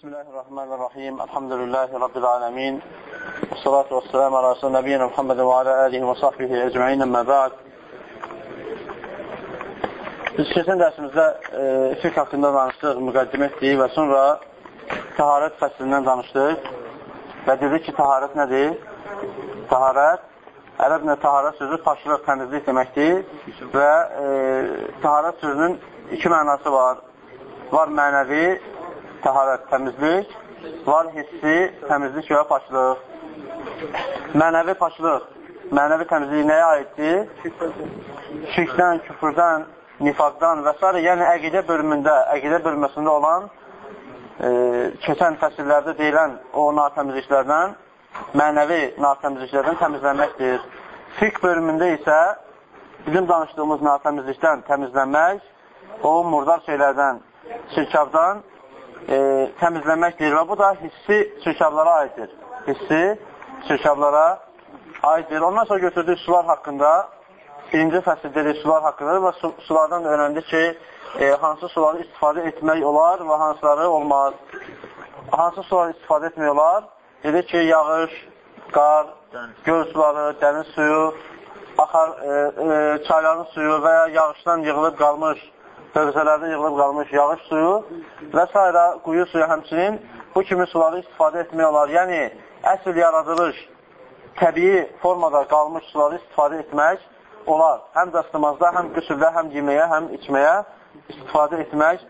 Bismillahirrahmanirrahim. Elhamdülillahi Rabbil alemin. Və salatu və selamu ala rəsul nəbiyyina Muhammedin və alə alihi və sahbihi ecməin əmmə bə'd. Biz keçən dərsimizdə e, fiqh haqqında danışdıq, müqəddimə etdik və sonra taharət fəslindən danışdıq və dedik ki, taharət nədir? Taharət, ərəblə taharət sözü paşlıq, təmizlik deməkdir və e, taharət sözünün iki mənası var. Var mənəvi, təharət, təmizlik, var hissi, təmizlik və paçlıq. Mənəvi paçlıq, mənəvi təmizlik nəyə aiddir? Şirkdən, küfürdən, nifaqdan və s. Yəni, əqidə bölümündə, əqidə bölməsində olan e, keçən fəsillərdə deyilən o natəmizliklərdən, mənəvi natəmizliklərdən təmizlənməkdir. Fiqh bölümündə isə bizim danışdığımız natəmizlikdən təmizlənmək, o murdar şeylərdən, şirkabdan e, təmizlənməkdir və bu da hissi sürkablara aiddir. Hissi sürkablara aiddir. Ondan sonra götürdük sular haqqında. Birinci fəsil dedik sular haqqında və su, sulardan öyrəndik ki, e, hansı suları istifadə etmək olar və hansıları olmaz. Hansı suları istifadə etmək olar? Dedik ki, yağış, qar, göl suları, dəniz suyu, axar, e, e, çayların suyu və ya yağışdan yığılıb qalmış hövzələrdə yığılıb qalmış yağış suyu və s. quyu suyu həmçinin bu kimi suları istifadə etmək olar. Yəni, əsl yaradılış, təbii formada qalmış suları istifadə etmək olar. Həm dəstəmazda, həm qüsüldə, həm yeməyə, həm içməyə istifadə etmək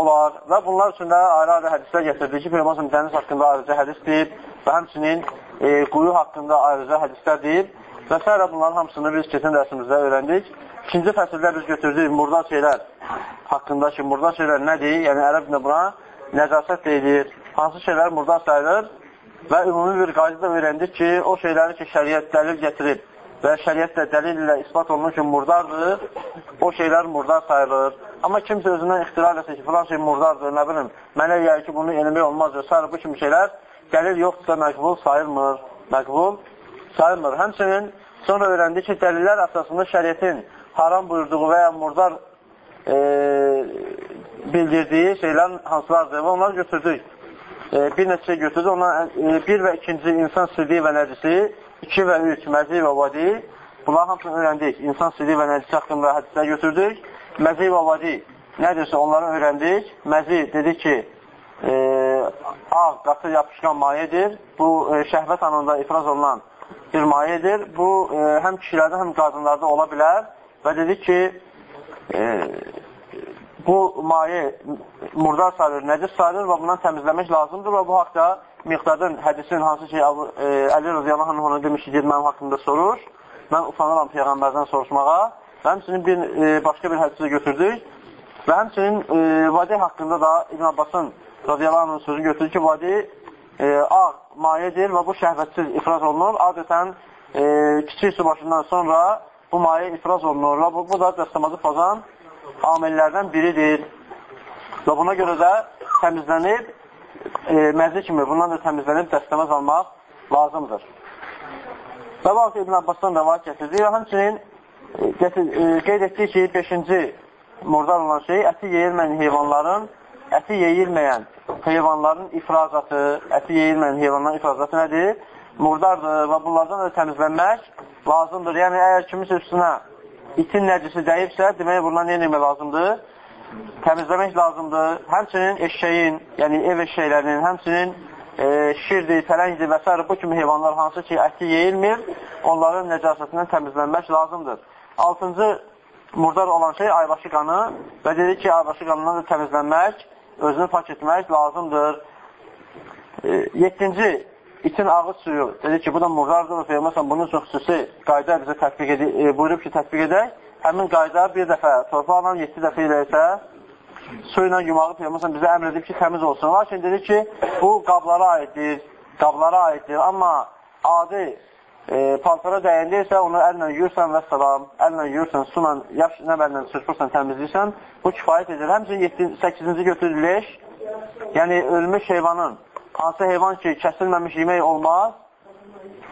olar. Və bunlar üçün də ayrı-ayrı hədislər gətirdik ki, Peyğəmbər dəniz haqqında ayrıca hədis deyib və həmçinin e, quyu haqqında ayrıca hədislər deyib və s. bunların hamısını biz keçən dərsimizdə öyrəndik. İkinci fəsildə biz götürdük murdar şeylər haqqında ki, murdar şeylər nədir? Yəni, ərəb nə buna nəcasət deyilir. Hansı şeylər murdar sayılır? Və ümumi bir qayda öyrəndik ki, o şeyləri ki, şəriət dəlil gətirib və şəriətlə dəlil ilə ispat olunur ki, murdardır, o şeylər murdar sayılır. Amma kimsə özündən ixtira eləsə ki, filan şey murdardır, nə bilim, mənə yəni ki, bunu eləmək olmaz və s. bu kimi şeylər dəlil yoxdursa məqbul sayılmır. Məqbul sayılmır. Həmçinin sonra öyrəndik ki, dəlillər əsasında şəriətin haram buyurduğu və ya murdar e, bildirdiyi şeylər hansılardır və onları götürdük. E, bir neçə götürdük. Onlar e, bir və ikinci insan sirdi və nəcisi, iki və üç məzi və vadi. Bunları hamısını öyrəndik. İnsan sirdi və nəcisi haqqında hədislər götürdük. Məzi və vadi nədirsə onları öyrəndik. Məzi dedik ki, e, ağ, qatı yapışqan mayedir. Bu e, şəhvət anında ifraz olunan bir mayedir. Bu e, həm kişilərdə, həm qadınlarda ola bilər və dedik ki, e, bu maye murdar sayılır, nəcis sayılır və bundan təmizləmək lazımdır və bu haqda miqdadın, hədisin hansı ki, e, Əli Rıziyallahu anh onu demiş ki, mənim haqqımda sorur, mən utanıram Peyğəmbərdən soruşmağa. Və həmçinin bir, e, başqa bir hədisi götürdük. Və həmçinin e, vadi haqqında da İbn Abbasın Rıziyallahu anh sözü götürdük ki, vadi e, ağ mayedir və bu şəhvətsiz ifraz olunur. Adətən e, kiçik su başından sonra bu maye ifraz olunur və bu, bu da dəstəmazı pozan amillərdən biridir. Və buna görə də təmizlənib, e, məzi kimi bundan da təmizlənib dəstəmaz almaq lazımdır. Və vaxt İbn Abbasdan da var gətirdi və həmçinin e, e, qeyd etdik ki, 5-ci murdar olan şey əti yeyilməyən heyvanların, əti yeyilməyən heyvanların ifrazatı, əti yeyilməyən heyvanların ifrazatı nədir? Murdardır və bunlardan da təmizlənmək lazımdır. Yəni, əgər kimisə üstünə itin nəcisi dəyibsə, demək, bundan eləmək lazımdır? Təmizləmək lazımdır. Həmçinin eşşəyin, yəni ev eşşəklərinin, həmçinin e, şirdir, pələngdir və s. bu kimi heyvanlar hansı ki, əti yeyilmir, onların nəcasətindən təmizlənmək lazımdır. Altıncı murdar olan şey aybaşı qanı və dedik ki, aybaşı qanından da təmizlənmək, özünü pak etmək lazımdır. E, yettinci itin ağız suyu, dedi ki, bu da murdardır və Peyğəmbər bunun çox xüsusi qayda bizə tətbiq edi, e, buyurub ki, tətbiq edək. Həmin qayda bir dəfə torpaqla, 7 dəfə ilə isə su ilə yumağı Peyğəmbər bizə əmr edib ki, təmiz olsun. Lakin dedi ki, bu qablara aiddir, qablara aiddir. Amma adi e, paltara dəyəndə isə onu əllə yuyursan və salam, əllə yuyursan, suyla, yaş nəbəllə çırpırsan, təmizləyirsən, bu kifayət edir. Həmçin 8-ci götürür leş, yəni ölmüş heyvanın hansı heyvan ki, kəsilməmiş yemək olmaz,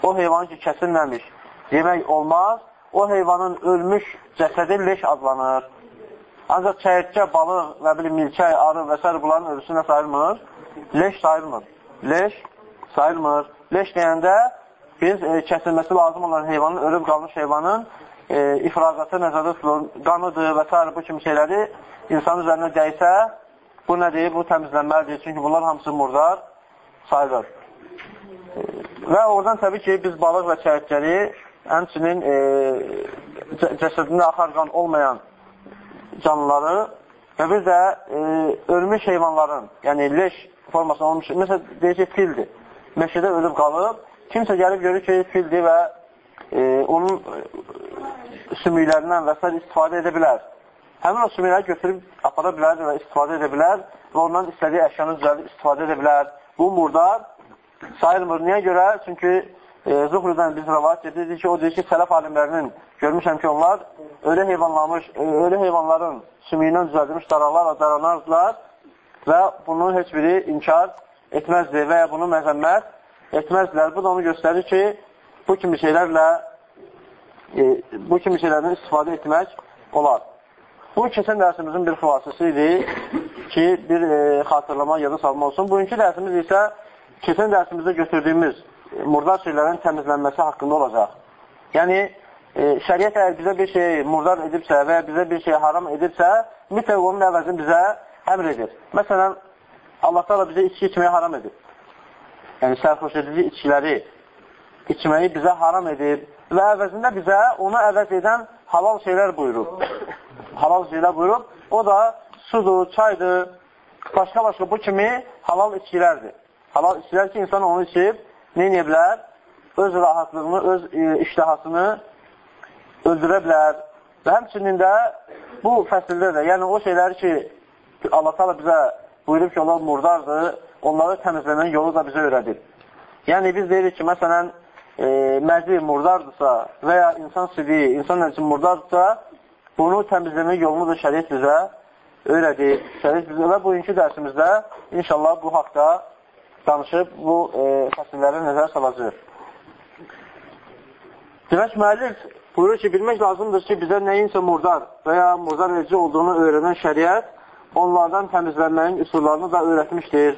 o heyvan ki, kəsilməmiş yemək olmaz, o heyvanın ölmüş cəsədi leş adlanır. Ancaq çəyirtkə, balıq, və bilim, milçək, arı və s. bunların ölüsünə sayılmır, leş sayılmır. Leş sayılmır. Leş deyəndə biz e, kəsilməsi lazım olan heyvanın, ölüb qalmış heyvanın e, ifrazatı nəzərdə tutulur, qanıdır və s. bu kimi şeyləri insanın üzərinə dəysə, bu nədir? Bu təmizlənməlidir. Çünki bunlar hamısı murdar sayılır. E, və oradan təbii ki, biz balıq və çəyətləri həmçinin e, cəsədində axar qan olmayan canlıları və bir də e, ölmüş heyvanların, yəni leş formasında olmuş, məsələn, deyək ki, fildir. Meşədə ölüb qalıb, kimsə gəlib görür ki, fildir və e, onun sümüklərindən və s. istifadə edə bilər. Həmin o sümükləri götürüb apara bilər və istifadə edə bilər və ondan istədiyi əşyanı düzəldib istifadə edə bilər. Bu murdar sayılmır. Niyə görə? Çünki e, Zuhrudan biz rəvat edirdik ki, o deyir ki, sələf alimlərinin görmüşəm ki, onlar ölü heyvanlamış, e, ölü heyvanların sümüyündən düzəldilmiş daraqlarla daranardılar və bunun heç biri inkar etməzdi və ya bunu məzəmmət etməzdilər. Bu da onu göstərir ki, bu kimi şeylərlə e, bu kimi şeylərdən istifadə etmək olar. Bu keçən dərsimizin bir xülasəsi idi ki, bir e, xatırlama yada salma olsun. Bugünkü dərsimiz isə keçən dərsimizdə götürdüyümüz e, murdar şeylərin təmizlənməsi haqqında olacaq. Yəni, e, şəriət əgər bizə bir şey murdar edibsə və ya bizə bir şey haram edibsə, mütləq onun əvəzini bizə əmr edir. Məsələn, Allah da bizə içki içməyi haram edib. Yəni, sərxoş edici içkiləri içməyi bizə haram edib və əvəzində bizə onu əvəz edən halal şeylər buyurub. halal şeylər buyurub. O da sudur, çaydır, başqa-başqa bu kimi halal içkilərdir. Halal içkilər ki, insan onu içib, neyə bilər? Öz rahatlığını, öz e, iştihasını öldürə bilər. Və həmçinin də bu fəsildə də, yəni o şeyləri ki, Allah təala bizə buyurub ki, onlar murdardır, onları təmizləmənin yolu da bizə öyrədir. Yəni biz deyirik ki, məsələn, e, məzi murdardırsa və ya insan sidiyi, insan nəfsi murdardırsa, bunu təmizləmək yolunu da şəriət bizə öyrədir. Şəriət bizə və bugünkü dərsimizdə inşallah bu haqda danışıb bu e, fəsilləri nəzərə salacaq. Demək, müəllif buyurur ki, bilmək lazımdır ki, bizə nəyinsə murdar və ya murdar edici olduğunu öyrənən şəriət onlardan təmizlənməyin üsullarını da öyrətmişdir.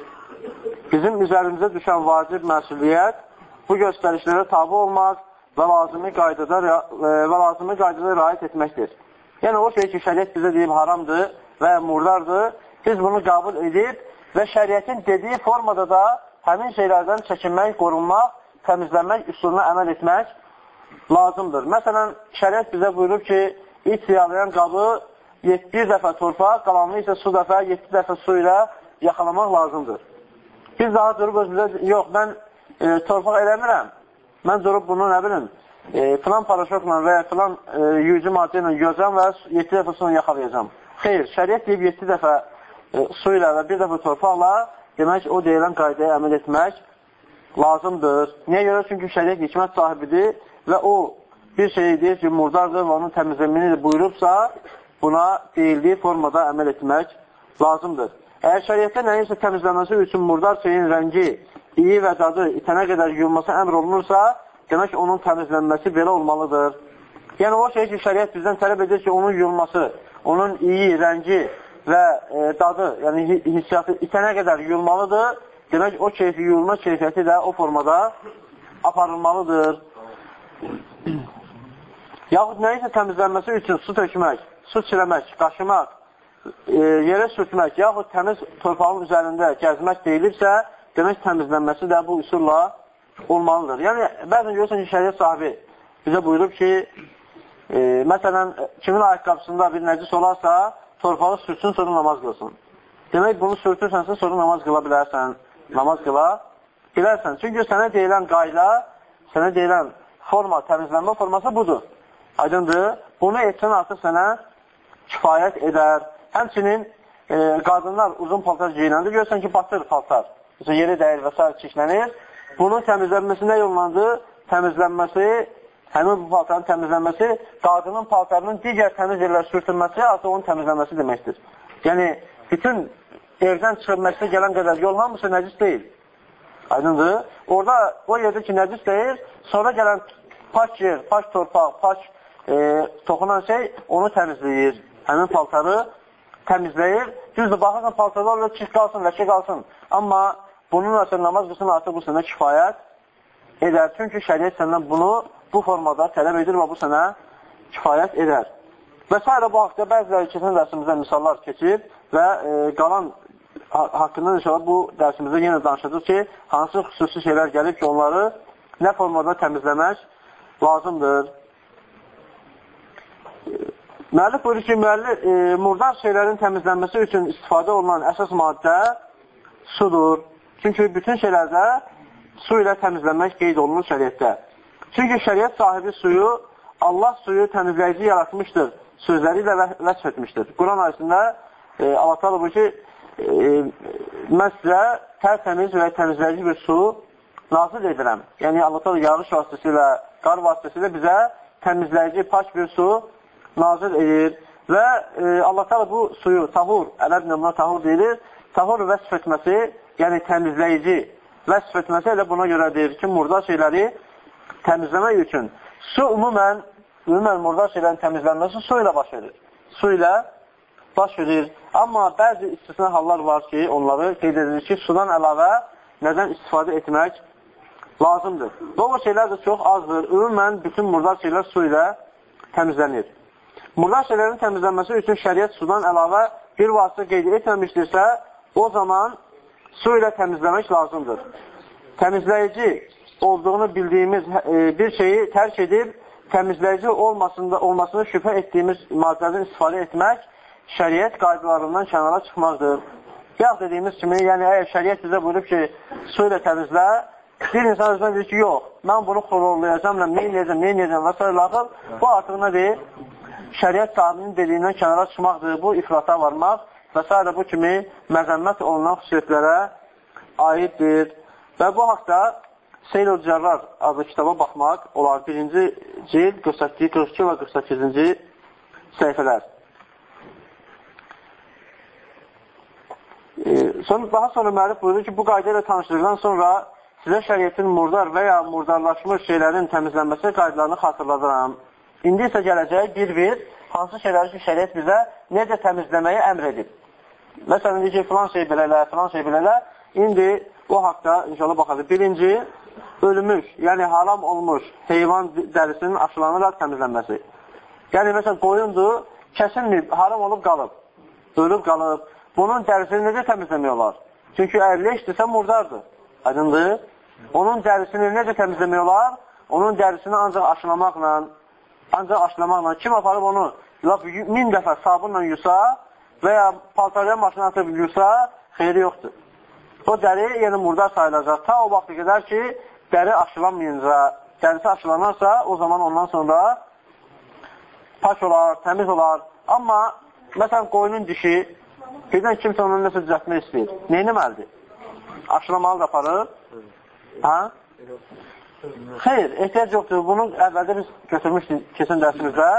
Bizim üzərimizə düşən vacib məsuliyyət bu göstərişlərə tabi olmaq və lazımi qaydada, e, və lazımi qaydada rayət etməkdir. Yəni, o şey ki, şəriət bizə deyib haramdır və murdardır, biz bunu qabul edib və şəriətin dediyi formada da həmin şeylərdən çəkinmək, qorunmaq, təmizlənmək üsuluna əməl etmək lazımdır. Məsələn, şəriət bizə buyurub ki, iç yalayan qabı 7 dəfə torpaq, qalanlı isə su dəfə 7 dəfə su ilə yaxalamaq lazımdır. Biz daha durub özümüzə, yox, mən e, torpaq eləmirəm, mən durub bunu nə bilim, e, filan paraşokla və ya filan e, yüzü maddə ilə gözəm və 7 dəfə su yaxalayacam. Xeyr, şəriət deyib 7 dəfə e, su ilə və bir dəfə torpaqla demək o deyilən qaydaya əməl etmək lazımdır. Niyə görə? Çünki şəriət hikmət sahibidir və o bir şeyi deyir ki, murdardır və onun təmizləmini buyurubsa, buna deyildiyi formada əməl etmək lazımdır. Əgər şəriətdə nəyinsə təmizləməsi üçün murdar şeyin rəngi, iyi və dadı itənə qədər yuyulması əmr olunursa, demək onun təmizlənməsi belə olmalıdır. Yəni o şey ki, şəriət bizdən tələb edir ki, onun yuyulması, onun iyi, rəngi və e, dadı, yəni hissiyatı itənə qədər yuyulmalıdır. Demək, o keyfi, yuyulma keyfiyyəti də o formada aparılmalıdır. Yaxud nəyisə təmizlənməsi üçün su tökmək, su çiləmək, qaşımaq, e, yerə sürtmək, yaxud təmiz torpağın üzərində gəzmək deyilibsə, demək təmizlənməsi də bu üsulla olmalıdır. Yəni, bəzən görürsən ki, şəriyyət sahibi bizə buyurub ki, e, məsələn, kimin ayaqqabısında bir nəcis olarsa, torpağı sürtsün, sonra namaz qılsın. Demək, bunu sürtürsənsə, sonra namaz qıla bilərsən, namaz qıla bilərsən. Çünki sənə deyilən qayda, sənə deyilən forma, təmizlənmə forması budur. Aydındır. Bunu etsən artıq sənə kifayət edər. Həmçinin e, qadınlar uzun paltar giyinəndə görsən ki, batır paltar. Mesela yeri dəyir və s. çiklənir. Bunun təmizlənməsi nə yollandı? Təmizlənməsi həmin bu paltarın təmizlənməsi qadının paltarının digər təmiz yerlər sürtülməsi artıq onun təmizlənməsi deməkdir. Yəni, bütün evdən çıxıb məsələ gələn qədər yol hamısı nəcis deyil. Aydındır. Orada o yerdə ki, nəcis deyil, sonra gələn paç yer, paç torpaq, paç e, toxunan şey onu təmizləyir. Həmin paltarı təmizləyir Düzdür, baxırsan paltarlarla çiz qalsın, ləkə qalsın. Amma bununla sən namaz qılsın, artıq bu sənə kifayət edər. Çünki şəriət səndən bunu bu formada tələb edir və bu sənə kifayət edər. Və s. bu haqda bəziləri keçən dərsimizdə misallar keçir və e, qalan haqqında inşallah bu dərsimizdə yenə danışacaq ki, hansı xüsusi şeylər gəlib ki, onları nə formada təmizləmək lazımdır. Müəllif buyurur ki, müəllif, e, murdar şeylərin təmizlənməsi üçün istifadə olunan əsas maddə sudur. Çünki bütün şeylərdə su ilə təmizlənmək qeyd olunur şəriətdə. Çünki şəriət sahibi suyu Allah suyu təmizləyici yaratmışdır sözləri ilə vəsf etmişdir. Quran ayəsində e, Allah təala buyurur ki, e, mən sizə tərtəmiz və təmizləyici bir su nazil edirəm. Yəni Allah təala yağış vasitəsilə, qar vasitəsilə bizə təmizləyici, pak bir su nazil edir və e, Allah təala bu suyu tahur, ərəblə buna tahur deyilir. Tahur vəsf etməsi, yəni təmizləyici vəsf etməsi elə buna görədir ki, murdar şeyləri təmizləmək üçün su umumən ümumən murdar şeylərin təmizlənməsi su ilə baş verir. Su ilə baş verir. Amma bəzi istisna hallar var ki, onları qeyd edilir ki, sudan əlavə nədən istifadə etmək lazımdır. O şeylər də çox azdır. Ümumən bütün murdar şeylər su ilə təmizlənir. Murdar şeylərin təmizlənməsi üçün şəriət sudan əlavə bir vasitə qeyd etməmişdirsə, o zaman su ilə təmizləmək lazımdır. Təmizləyici olduğunu bildiyimiz e, bir şeyi tərk edib təmizləyici olmasında, olmasını şübhə etdiyimiz maddədən istifadə etmək şəriət qaydalarından kənara çıxmaqdır. Yağ dediyimiz kimi, yəni əgər şəriət bizə buyurub ki, su ilə təmizlə, bir insan özünə deyir ki, yox, mən bunu xororlayacam, nə eləyəcəm, nə eləyəcəm və s. laxıl, bu artıq nədir? Şəriət sahibinin dediyindən kənara çıxmaqdır, bu ifrata varmaq və s. bu kimi məzəmmət olunan xüsusiyyətlərə aiddir. Və bu haqda Seyr-ül Cərrar adlı kitaba baxmaq olar. Birinci cild 48, 42 və 48-ci səhifələr. E, sonra, daha sonra müəllif buyurur ki, bu qayda ilə tanışdıqdan sonra sizə şəriyyətin murdar və ya murdarlaşmış şeylərin təmizlənməsi qaydalarını xatırladıram. İndi isə gələcək bir-bir hansı şeyləri ki, şəriyyət bizə necə təmizləməyi əmr edib. Məsələn, deyir ki, filan şey belələ, filan şey belələ. İndi o haqda inşallah baxacaq. Birinci, ölmüş, yəni haram olmuş heyvan dərisinin aşılanaraq təmizlənməsi. Yəni, məsələn, qoyundur, kəsilməyib, haram olub qalıb, ölüb qalıb. Bunun dərisini necə təmizləmək olar? Çünki əgər leşdirsə, murdardır. Aydındır? Onun dərisini necə təmizləmək olar? Onun dərisini ancaq aşılamaqla, ancaq aşılamaqla. Kim aparıb onu laf, min dəfə sabunla yusa və ya paltarya maşına atıb yusa, xeyri yoxdur. O dəri yəni murdar sayılacaq. Ta o vaxtı qədər ki, dəri aşılanmayınca, dərisi aşılanarsa, o zaman ondan sonra pak olar, təmiz olar. Amma, məsələn, qoyunun dişi, birdən kimsə onu nəsə düzətmək istəyir. Neynəməlidir? Aşılamalı da aparır. Hə? Xeyr, ehtiyac yoxdur. Bunu əvvəldə biz götürmüşdük keçən dərsimizdə.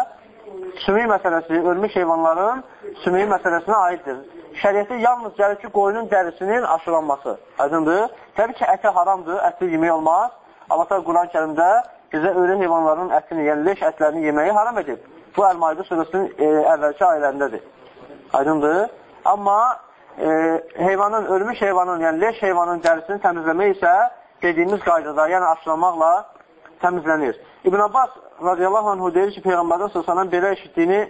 Sümük məsələsi, ölmüş heyvanların sümüyü məsələsinə aiddir. Şəriyyətdə yalnız gəlir ki, qoyunun dərisinin aşılanması. Aydındır? Təbii ki, əti haramdır, əti yemək olmaz. Allah da Quran-ı kərimdə bizə ölü heyvanların ətini, yəni leş ətlərini yeməyi haram edib. Bu Əl-Maidə surəsinin e, əvvəlki ayələrindədir. Aydındır? Amma e, heyvanın, ölmüş heyvanın, yəni leş heyvanın dərisini təmizləmək isə dediyimiz qaydada, yəni aşılamaqla təmizlənir. İbn Abbas radiyallahu anhu deyir ki, Peyğəmbərdən səsələn belə eşitdiyini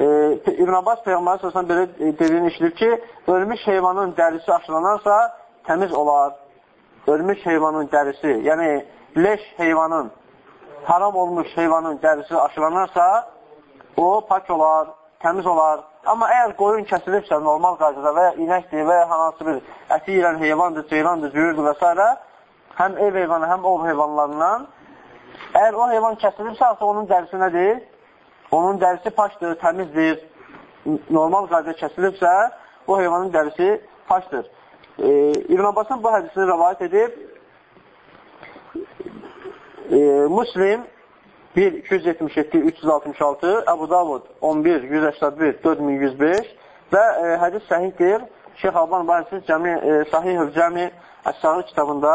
e, İbn Abbas Peyğəmbər səsələn belə dediyini eşidir ki, ölmüş heyvanın dərisi aşılanarsa təmiz olar. Ölmüş heyvanın dərisi, yəni leş heyvanın, haram olmuş heyvanın dərisi aşılanarsa, o pak olar, təmiz olar. Amma əgər qoyun kəsilibsə normal qaydada və ya inəkdir və ya hansı bir əti yiyən heyvandır, ceyrandır, cüyürdür və s. həm ev heyvanı, həm ov heyvanlarından Əgər o heyvan kəsilibsə, artıq onun dərisi nədir? Onun dərisi paşdır, təmizdir. Normal qayda kəsilibsə, o heyvanın dərisi paşdır. E, İbn Abbasın bu hədisini rəvayət edib e, Muslim 1, 277, 366, Əbu Davud 11, 181, 4105 və e, hədis səhiddir. Şeyx Alban Bahisiz Cəmi, e, Sahih-ül Cəmi Əs-Sağır kitabında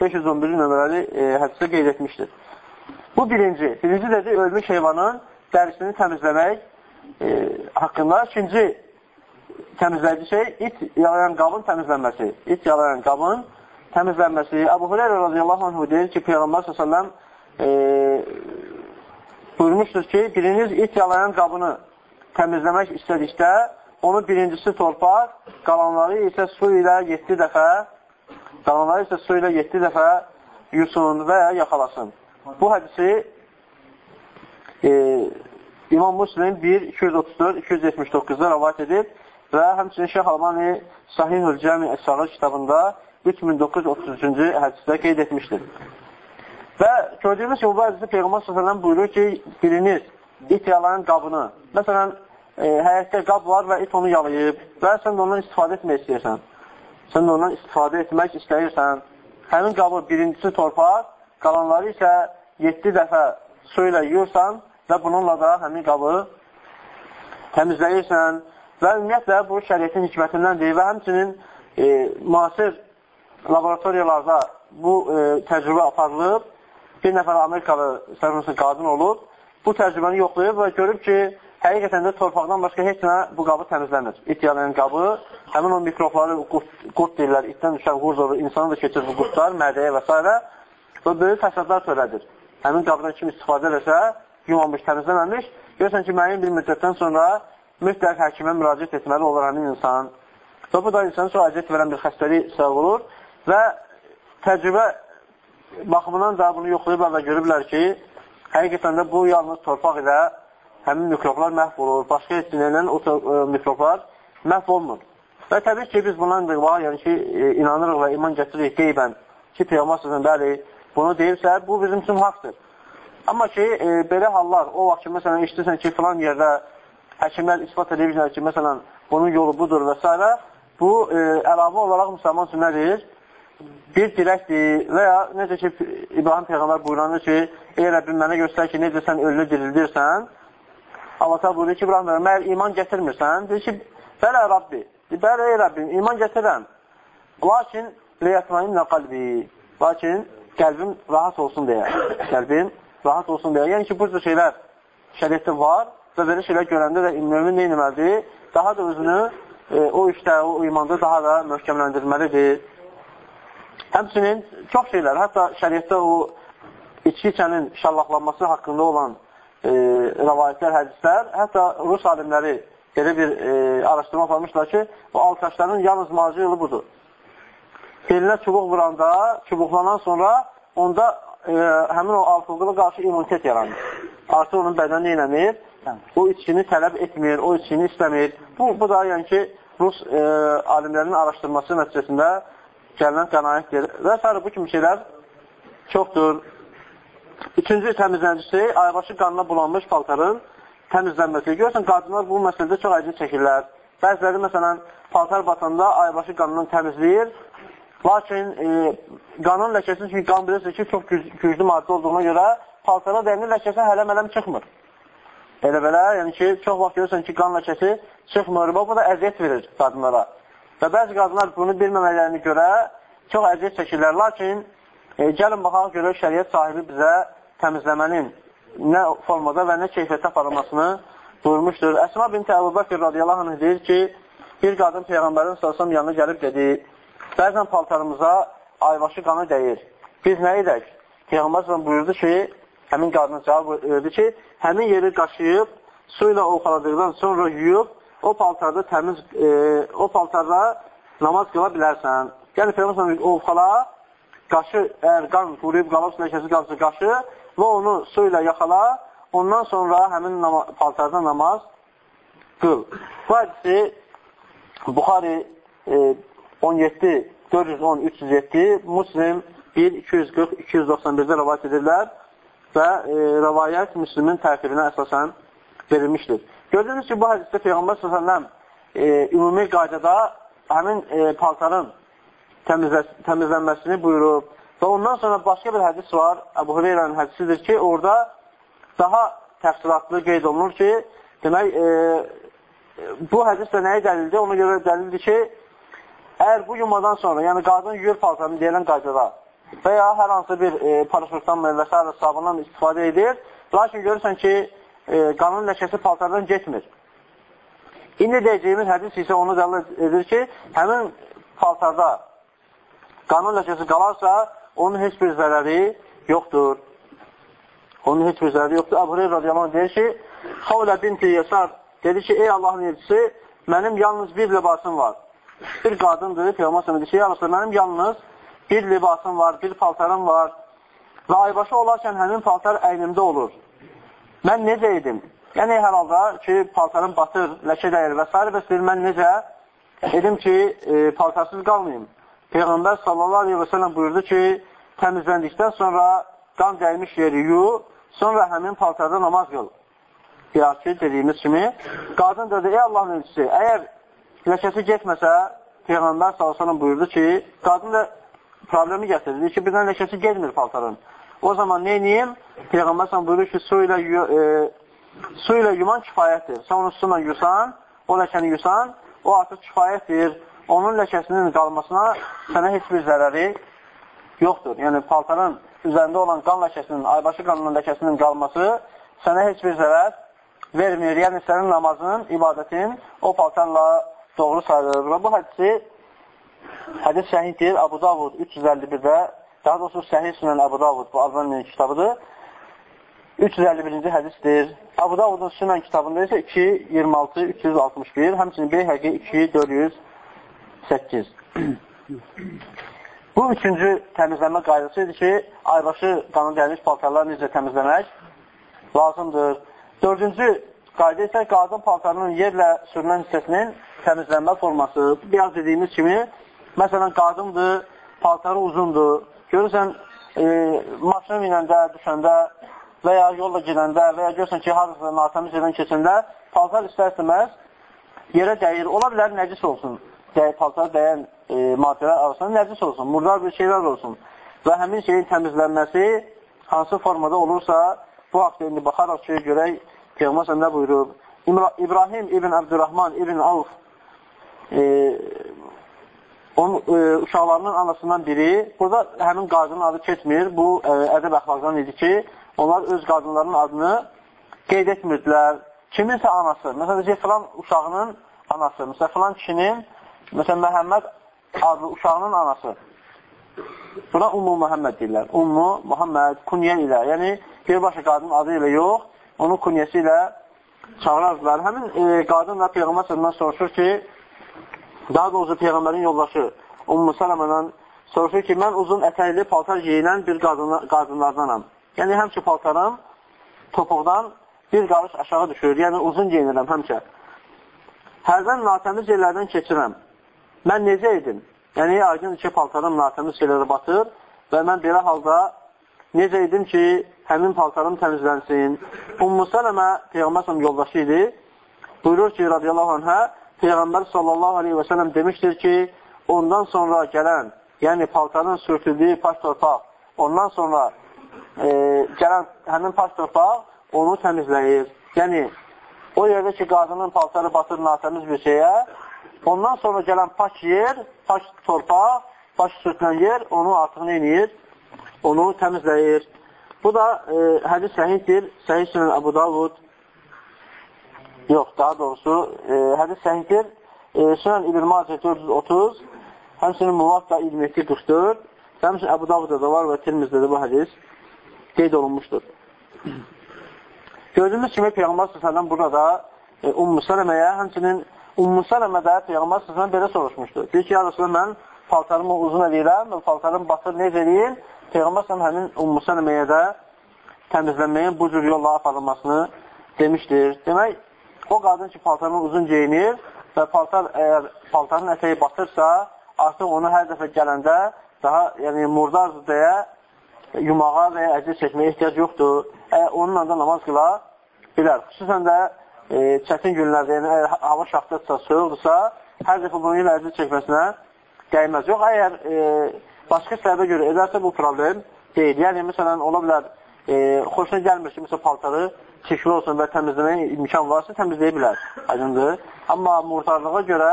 511 nömrəli e, hədisi qeyd etmişdir. Bu birinci. Birinci dedi, ölmüş heyvanın dərisini təmizləmək e, haqqında. İkinci təmizləyici şey it yalayan qabın təmizlənməsi. İt yalayan qabın təmizlənməsi. Əbu Hüreyra radiyallahu anhu deyir ki, Peyğəmbər s.ə.v e, buyurmuşdur ki, biriniz it yalayan qabını təmizləmək istədikdə onu birincisi torpaq, qalanları isə su ilə 7 dəfə qalanları isə su ilə 7 dəfə yusun və ya yaxalasın. Bu hədisi e, İmam Muslim 1, 234, 279-da rəvat edib və həmçinin Şeyh Albani Sahih-ül Cəmi Əs-Sağır kitabında 3933-cü hədisdə qeyd etmişdir. Və gördüyümüz ki, bu hədisi Peyğəmbər s.ə.v buyurur ki, biriniz it yalayan qabını, məsələn, e, həyətdə qab var və it onu yalayıb və sən də ondan istifadə etmək istəyirsən. Sən də ondan istifadə etmək istəyirsən. Həmin qabı birincisi torpaq, qalanları isə 7 dəfə su ilə yuyursan, və bununla da həmin qabı təmizləyirsən və ümumiyyətlə bu şəriyyətin hikmətindəndir və həmçinin e, müasir laboratoriyalarda bu e, təcrübə aparılıb, bir nəfər Amerikalı sərvəsin qadın olub, bu təcrübəni yoxlayıb və görüb ki, həqiqətən də torpaqdan başqa heç nə bu qabı təmizləmir. İt yalayan qabı, həmin o mikrofları, qurt, qurt deyirlər, itdən düşən qurz olur, insanı da keçir bu qurtlar, mədəyə və s. və böyük fəsadlar törədir. Həmin qabdan kim istifadə edərsə, yumamış, təmizləməmiş, görürsən ki, müəyyən bir müddətdən sonra mütləq həkimə müraciət etməli olur həmin insan. Və bu da insanın çox əziyyət verən bir xəstəlik səbəb olur və təcrübə baxımından da bunu yoxlayıblar və görüblər ki, həqiqətən də bu yalnız torpaq ilə həmin mikroblar məhv olur, başqa dinlənən o e, mikroblar məhv olmur. Və təbii ki, biz bundan da var, yəni ki, e, inanırıq və iman gətiririk qeybən ki, Peyğəmbər bəli, bunu deyirsə, bu bizim üçün haqdır. Amma ki, e, belə hallar, o vaxt ki, məsələn, işdirsən ki, filan yerdə həkimlər ispat ediblər ki, məsələn, bunun yolu budur və s. Bu, e, əlavə olaraq müsəlman üçün nədir? Bir dirəkdir və ya necə ki, İbrahim Peyğəmbər buyuranır ki, ey Rəbbim mənə göstər ki, necə sən ölünü dirildirsən. Allah buyurur ki, İbrahim Peyğəmbər, məyər iman gətirmirsən? Deyir ki, bələ Rabbi, bələ ey Rəbbim, iman gətirirəm. Lakin, ləyətməninlə qalbi, lakin qəlbim rahat olsun deyə, qəlbim rahat olsun deyə. Yəni ki, bu cür şeylər şəriətdə var və belə şeylər görəndə də mümin nə etməlidir? Daha da özünü e, o işdə, o imanda daha da möhkəmləndirməlidir. Həmçinin çox şeylər, hətta şəriətdə o içki içənin şallaqlanması haqqında olan e, rəvayətlər, hədislər, hətta Rus alimləri belə bir e, araşdırma aparmışlar ki, o altaşların yalnız macı yolu budur. Belinə çubuq vuranda, çubuqlanan sonra onda e, həmin o altıldılığa qarşı immunitet yaranır. Artıq onun bədəni eləmir, o içkini tələb etmir, o içkini istəmir. Bu, bu da yəni ki, Rus e, alimlərinin araşdırması nəticəsində gələn qənaətdir. Və s. bu kimi şeylər çoxdur. Üçüncü təmizləncisi, aybaşı qanına bulanmış paltarın təmizlənməsi. Görürsən, qadınlar bu məsələdə çox acı çəkirlər. Bəziləri, məsələn, paltar batanda aybaşı qanından təmizləyir, Lakin e, qanın ləkəsi, çünki qan bilirsiniz ki, çox güc güclü maddə olduğuna görə paltara dərinin ləkəsi hələm-hələm çıxmır. Elə belə, yəni ki, çox vaxt görürsən ki, qan ləkəsi çıxmır və bu da əziyyət verir qadınlara. Və bəzi qadınlar bunu bilməmələrini görə çox əziyyət çəkirlər. Lakin e, gəlin baxaq görək şəriyyət sahibi bizə təmizləmənin nə formada və nə keyfiyyətdə aparılmasını buyurmuşdur. Əsma binti Əbu Bakır radiyallahu anh deyir ki, bir qadın Peyğəmbərin salsam yanına gəlib dedi, Bəzən paltarımıza ayvaşı qanı dəyir. Biz nə edək? Peyğəmbər buyurdu ki, həmin qadın cavab verdi ki, həmin yeri qaşıyıb, su ilə ovxaladıqdan sonra yuyub, o paltarda təmiz, e, o paltarda namaz qıla bilərsən. Yəni, Peyğəmbər ovxala, qaşı, əgər qan quruyub qalıb, ləkəsi qalsa qaşı və onu su ilə yaxala, ondan sonra həmin nama paltarda namaz qıl. Bu hədisi Buxari e, 17, 410, 307, Muslim 1, 240, 291-də rəvayət edirlər və e, rəvayət Müslümin tərkibinə əsasən verilmişdir. Gördüyünüz ki, bu hədisdə Peyğəmbər s.ə.v e, ümumi qaydada həmin e, paltarın təmizlə, təmizlənməsini buyurub və ondan sonra başqa bir hədis var, Əbu Hüreyrənin hədisidir ki, orada daha təfsilatlı qeyd olunur ki, demək, e, bu hədis də nəyə dəlildir? Ona görə dəlildir ki, Əgər bu yumadan sonra, yəni qadın yuyur paltarını deyilən qaydada və ya hər hansı bir e, paraşutdan və s. sabundan istifadə edir, lakin görürsən ki, e, qanın ləkəsi paltardan getmir. İndi deyəcəyimiz hədis isə onu dəlil edir ki, həmin paltarda qanun ləkəsi qalarsa, onun heç bir zərəri yoxdur. Onun heç bir zərəri yoxdur. Əbu Hüreyr radiyallahu deyir ki, Xavlə binti Yesar dedi ki, ey Allahın elçisi, mənim yalnız bir libasım var. Bir qadındır, Peyğəmbər dedi ki, ya Rasulullah, mənim yalnız bir libasım var, bir paltarım var və aybaşı olarkən həmin paltar əynimdə olur. Mən necə edim? Yəni, hər halda ki, paltarım batır, ləkə dəyir və s. və s. mən necə edim ki, e, paltarsız qalmayayım. Peyğəmbər sələm buyurdu ki, təmizləndikdən sonra qan dəymiş yeri yu, sonra həmin paltarda namaz qıl. Deyək ki, dediyimiz kimi, qadın dedi, ey Allahın ölçüsü, əgər ləkəsi getməsə, Peyğəmbər s.ə.v buyurdu ki, qadın da problemi gətirdi ki, birdən ləkəsi getmir paltarın. O zaman neyniyim? Peyğəmbər s.ə.v buyurur ki, su ilə, e, su ilə yuman kifayətdir. Sən onu su ilə yusan, o ləkəni yusan, o artıq kifayətdir. Onun ləkəsinin qalmasına sənə heç bir zərəri yoxdur. Yəni, paltarın üzərində olan qan ləkəsinin, aybaşı qanının ləkəsinin qalması sənə heç bir zərər vermir. Yəni, sənin namazın, ibadətin o paltarla doğru sayılır. Və bu hədisi hədis səhihdir. Abu Davud 351-də, daha doğrusu səhih sünən Abu Davud, bu Albanın kitabıdır. 351-ci hədisdir. Abu Davudun sünən kitabında isə 2, 26, 361, həmçinin Beyhəqi 2, 408. Bu üçüncü təmizləmə qaydası idi ki, aybaşı qanı dəymiş paltarlar necə təmizləmək lazımdır. Dördüncü qayda isə qadın paltarının yerlə sürülən hissəsinin təmizlənmə forması. Biraz dediyimiz kimi, məsələn, qadındır, paltarı uzundur. Görürsən, e, maşını minəndə, düşəndə və ya yolla gedəndə və ya görürsən ki, harada natəmiz edən keçəndə paltar istər-istəməz yerə dəyir. Ola bilər nəcis olsun. Dəy, paltar dəyən e, maddələr arasında nəcis olsun, murdar bir şeylər olsun. Və həmin şeyin təmizlənməsi hansı formada olursa, bu haqda indi baxaraq ki, görək Peyğəmbər nə buyurur? İbrahim ibn Əbdürrahman ibn Avf e, onun e, uşaqlarının anasından biri, burada həmin qadının adı keçmir, bu e, ədəb əxlaqdan idi ki, onlar öz qadınlarının adını qeyd etmirdilər. Kiminsə anası, məsələn, deyəcək, filan uşağının anası, məsələn, filan kişinin, məsələn, Məhəmməd adlı uşağının anası. Buna Ummu Muhammed deyirlər. Ummu Muhammed kunyə ilə, yəni birbaşa qadının adı ilə yox, onun kunyəsi ilə çağırardılar. Həmin e, qadın da Peyğəmbər sələmdən soruşur ki, daha doğrusu Peyğəmbərin yoldaşı Ummu Sələmədən soruşur ki, mən uzun ətəkli paltar giyinən bir qadın, qadınlardanam. Yəni, həmçə paltarım topuqdan bir qarış aşağı düşür. Yəni, uzun giyinirəm həmçə. Hərdən natəmiz yerlərdən keçirəm. Mən necə edim? Yəni, aydın ki, paltarım natəmiz yerlərə batır və mən belə halda necə edim ki, həmin paltarım təmizlənsin. Ummu Sələmə Peyğəmbər yoldaşı idi. Buyurur ki, radiyallahu anhə, Peyğəmbər sallallahu aleyhi və sələm demişdir ki, ondan sonra gələn, yəni paltarın sürtüldüyü paş torpaq, ondan sonra e, gələn həmin paş torpaq onu təmizləyir. Yəni, o yerdə ki, qadının paltarı batır natəmiz bir şeyə, ondan sonra gələn paş yer, paş torpaq, paş sürtülən yer onu artıq neynir? Onu təmizləyir. Bu da e, hədis səhiddir. Səhid sünən Əbu Davud yox, daha doğrusu e, hədis səhiddir. E, sünən İbn Macə 430 həmsinin Muvatta 2744 həmsinin Əbu Davudda da var və Tirmizdə də bu hədis qeyd olunmuşdur. Gördüyümüz kimi Peyğəmbər s.ə.v burada e, Ummu Sələməyə, həmçinin Ummu Sələmə də Peyğəmbər s.ə.v belə soruşmuşdur. Deyir ki, ya Rasulullah, mən paltarımı uzun edirəm, paltarım batır, necə edeyim? Peyğəmbər s.ə.v həmin Ummu Sələməyə də təmizlənməyin bu cür yolla aparılmasını demişdir. Demək, o qadın ki, paltarını uzun geyinir və paltar, əgər paltarın ətəyi batırsa, artıq onu hər dəfə gələndə daha yəni, murdardır deyə yumağa və ya əziz çəkməyə ehtiyac yoxdur. Əgər onunla da namaz qıla bilər. Xüsusən də e, çətin günlərdə, yəni əgər hava şaxtadsa, soyuqdursa, hər dəfə bunu ilə əziz çəkməsinə dəyməz. Yox, əgər e, başqa səbəbə görə edərsə bu problem deyil. Yəni, məsələn, ola bilər, e, xoşuna gəlmir ki, məsələn, paltarı çirkli olsun və təmizləməyə imkan varsa təmizləyə bilər. Aydındır. Amma murdarlığa görə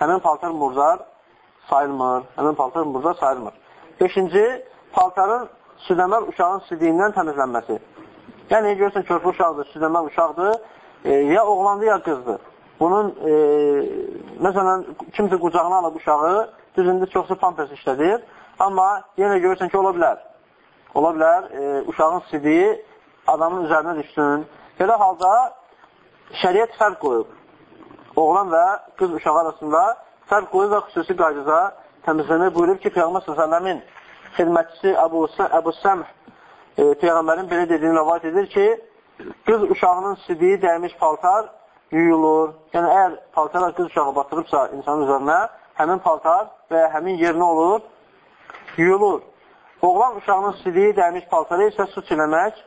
həmin paltar murdar sayılmır. Həmin paltar murdar sayılmır. Beşinci, paltarın südəmər uşağın sidiyindən təmizlənməsi. Yəni, görürsən, körpü uşaqdır, südəmər uşaqdır, e, ya oğlandır, ya qızdır. Bunun, e, məsələn, kimsə qucağına alıb uşağı, düzündə çoxsu pampers işlədir, amma yenə görürsən ki, ola bilər. Ola bilər, e, uşağın sidiyi adamın üzərinə düşsün. Belə halda şəriət fərq qoyub. Oğlan və qız uşağı arasında fərq qoyub və xüsusi qaydada təmizləmək buyurub ki, Peyğəmbər s.ə.v-in xidmətçisi Əbu, Əbu Səmh e, Peyğəmbərin belə dediyini rəvat edir ki, qız uşağının sidiyi dəymiş paltar yuyulur. Yəni, əgər paltara qız uşağı batırıbsa insanın üzərinə, həmin paltar və həmin yerinə olur, yuyulur. Oğlan uşağının sidiyi dəymiş paltarı isə su çiləmək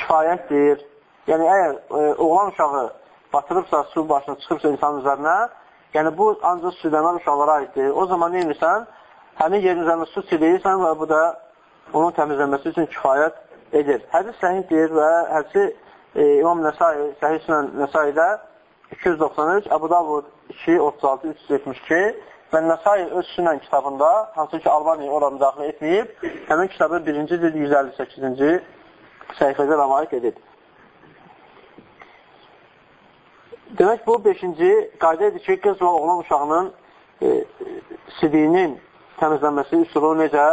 kifayətdir. Yəni, əgər e, oğlan uşağı batırıbsa, su başına çıxıbsa insanın üzərinə, yəni bu ancaq südəmər uşaqlara aiddir. O zaman neymirsən? Həmin yerin üzərində su çiləyirsən və bu da onun təmizlənməsi üçün kifayət edir. Hədis səhiddir və hədisi e, İmam Nəsai, Səhih Sünən Nəsaidə 293, Əbu Davud 236, 372 və Nəsai öz Sünən kitabında, hansı ki Albani ora müdaxilə etməyib, həmin kitabı 1-ci dil 158-ci səhifədə rəvayət edir. Demək, bu beşinci qayda edir ki, qız və oğlan uşağının e, sidiyinin təmizlənməsi üsulu necə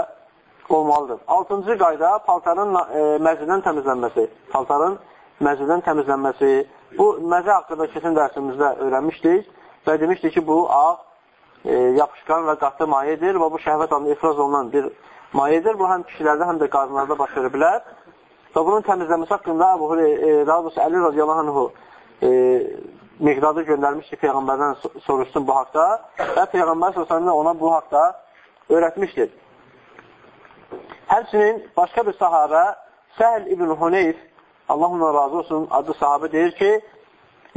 olmalıdır. Altıncı qayda paltarın e, məzidən təmizlənməsi. Paltarın məzidən təmizlənməsi. Bu məzi haqqında keçən dərsimizdə öyrənmişdik və demişdik ki, bu ağ, e, yapışqan və qatı mayedir və bu şəhvət adında ifraz olunan bir mayedir. Bu həm kişilərdə, həm də qadınlarda baş verə bilər. Və bunun təmizlənməsi haqqında Əbu e, daha doğrusu Əli radiyallahu anhu e, miqdadı göndərmişdi Peyğəmbərdən soruşsun bu haqda və Peyğəmbər s.ə.v ona bu haqda öyrətmişdir. Həmçinin başqa bir sahabə Səhl ibn Huneyf Allah ondan razı olsun adlı sahabə deyir ki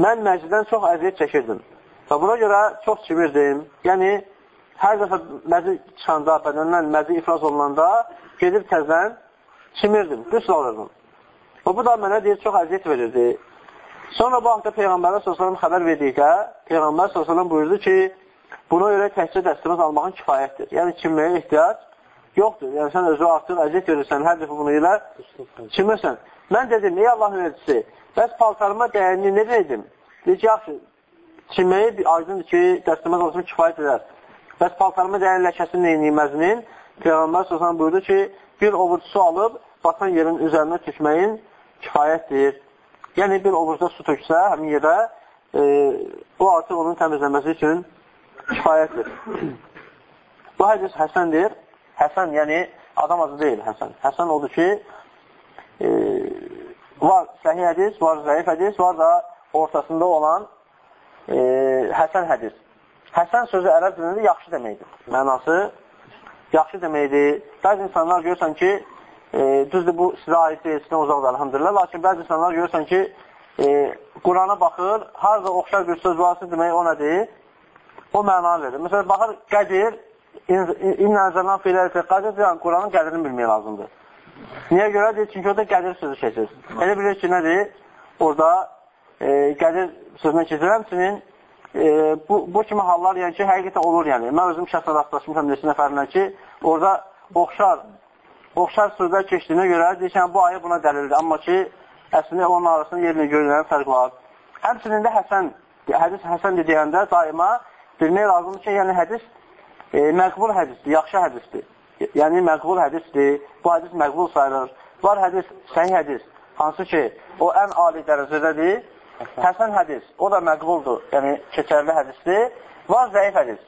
mən məclidən çox əziyyət çəkirdim və buna görə çox çimirdim. Yəni, hər dəfə məzi çıxanda, bədəndən məzi ifraz olunanda gedib təzən çimirdim, qüsl alırdım. Və bu da mənə deyir, çox əziyyət verirdi. Sonra bu haqda Peyğəmbərə s.ə.v xəbər verdikdə, Peyğəmbər s.ə.v buyurdu ki, buna görə təhcə dəstəməz almağın kifayətdir. Yəni, çimməyə ehtiyac yoxdur. Yəni, sən özü artıq əziyyət verirsən, hər dəfə bunu ilə çimirsən. Mən dedim, ey Allahın elçisi, bəs paltarıma dəyənini nə dedim? Deyir ki, yaxşı, çimməyi bir aydındır ki, dəstəməz olsun kifayət edər. Bəs paltarıma dəyən ləkəsini neyniyməzinin Peyğəmbər s.ə.v buyurdu ki, bir ovuc su alıb, batan yerin üzərinə tökməyin kifayətdir. Yəni, bir ovucda su töksə, həmin yerə, e, o artıq onun təmizlənməsi üçün kifayətdir. Bu hədis Həsəndir. Həsən, yəni adam adı deyil Həsən. Həsən odur ki, e, var səhih hədis, var zəif hədis, var da ortasında olan e, Həsən hədis. Həsən sözü ərəb dilində yaxşı deməkdir. Mənası yaxşı deməkdir. Bəzi insanlar görürsən ki, E, düzdür, bu sizə aid deyil, sizdən uzaqdır, elhamdülillah. Lakin bəzi insanlar görürsən ki, e, Qurana baxır, harada oxşar bir söz varsa demək o nədir? O mənanı verir. Məsələn, baxır, qədir, İnnə əzələn filəlikə qadir, yəni Quranın qədrini bilmək lazımdır. Niyə görə? Deyir, çünki orada qədir sözü keçir. Elə bilir ki, nədir? Orada e, qədir sözünə keçir. Həmçinin e, bu, bu kimi hallar yəni ki, həqiqətən olur yəni. Mən özüm şəxsən rastlaşmışam neçə nəfərlə ki, orada oxşar oxşar sözlər keçdiyinə görə deyirsən, bu ayə buna dəlildir. Amma ki, əslində onun arasında yerinə görülən fərq var. Həmçinin də Həsən, hədis Həsən deyəndə daima bilmək lazımdır ki, yəni hədis e, məqbul hədisdir, yaxşı hədisdir. Yəni məqbul hədisdir, bu hədis məqbul sayılır. Var hədis, səhih hədis, hansı ki, o ən ali dərəcədədir. Həsən hədis, o da məqbuldur, yəni keçərli hədisdir. Var zəif hədis.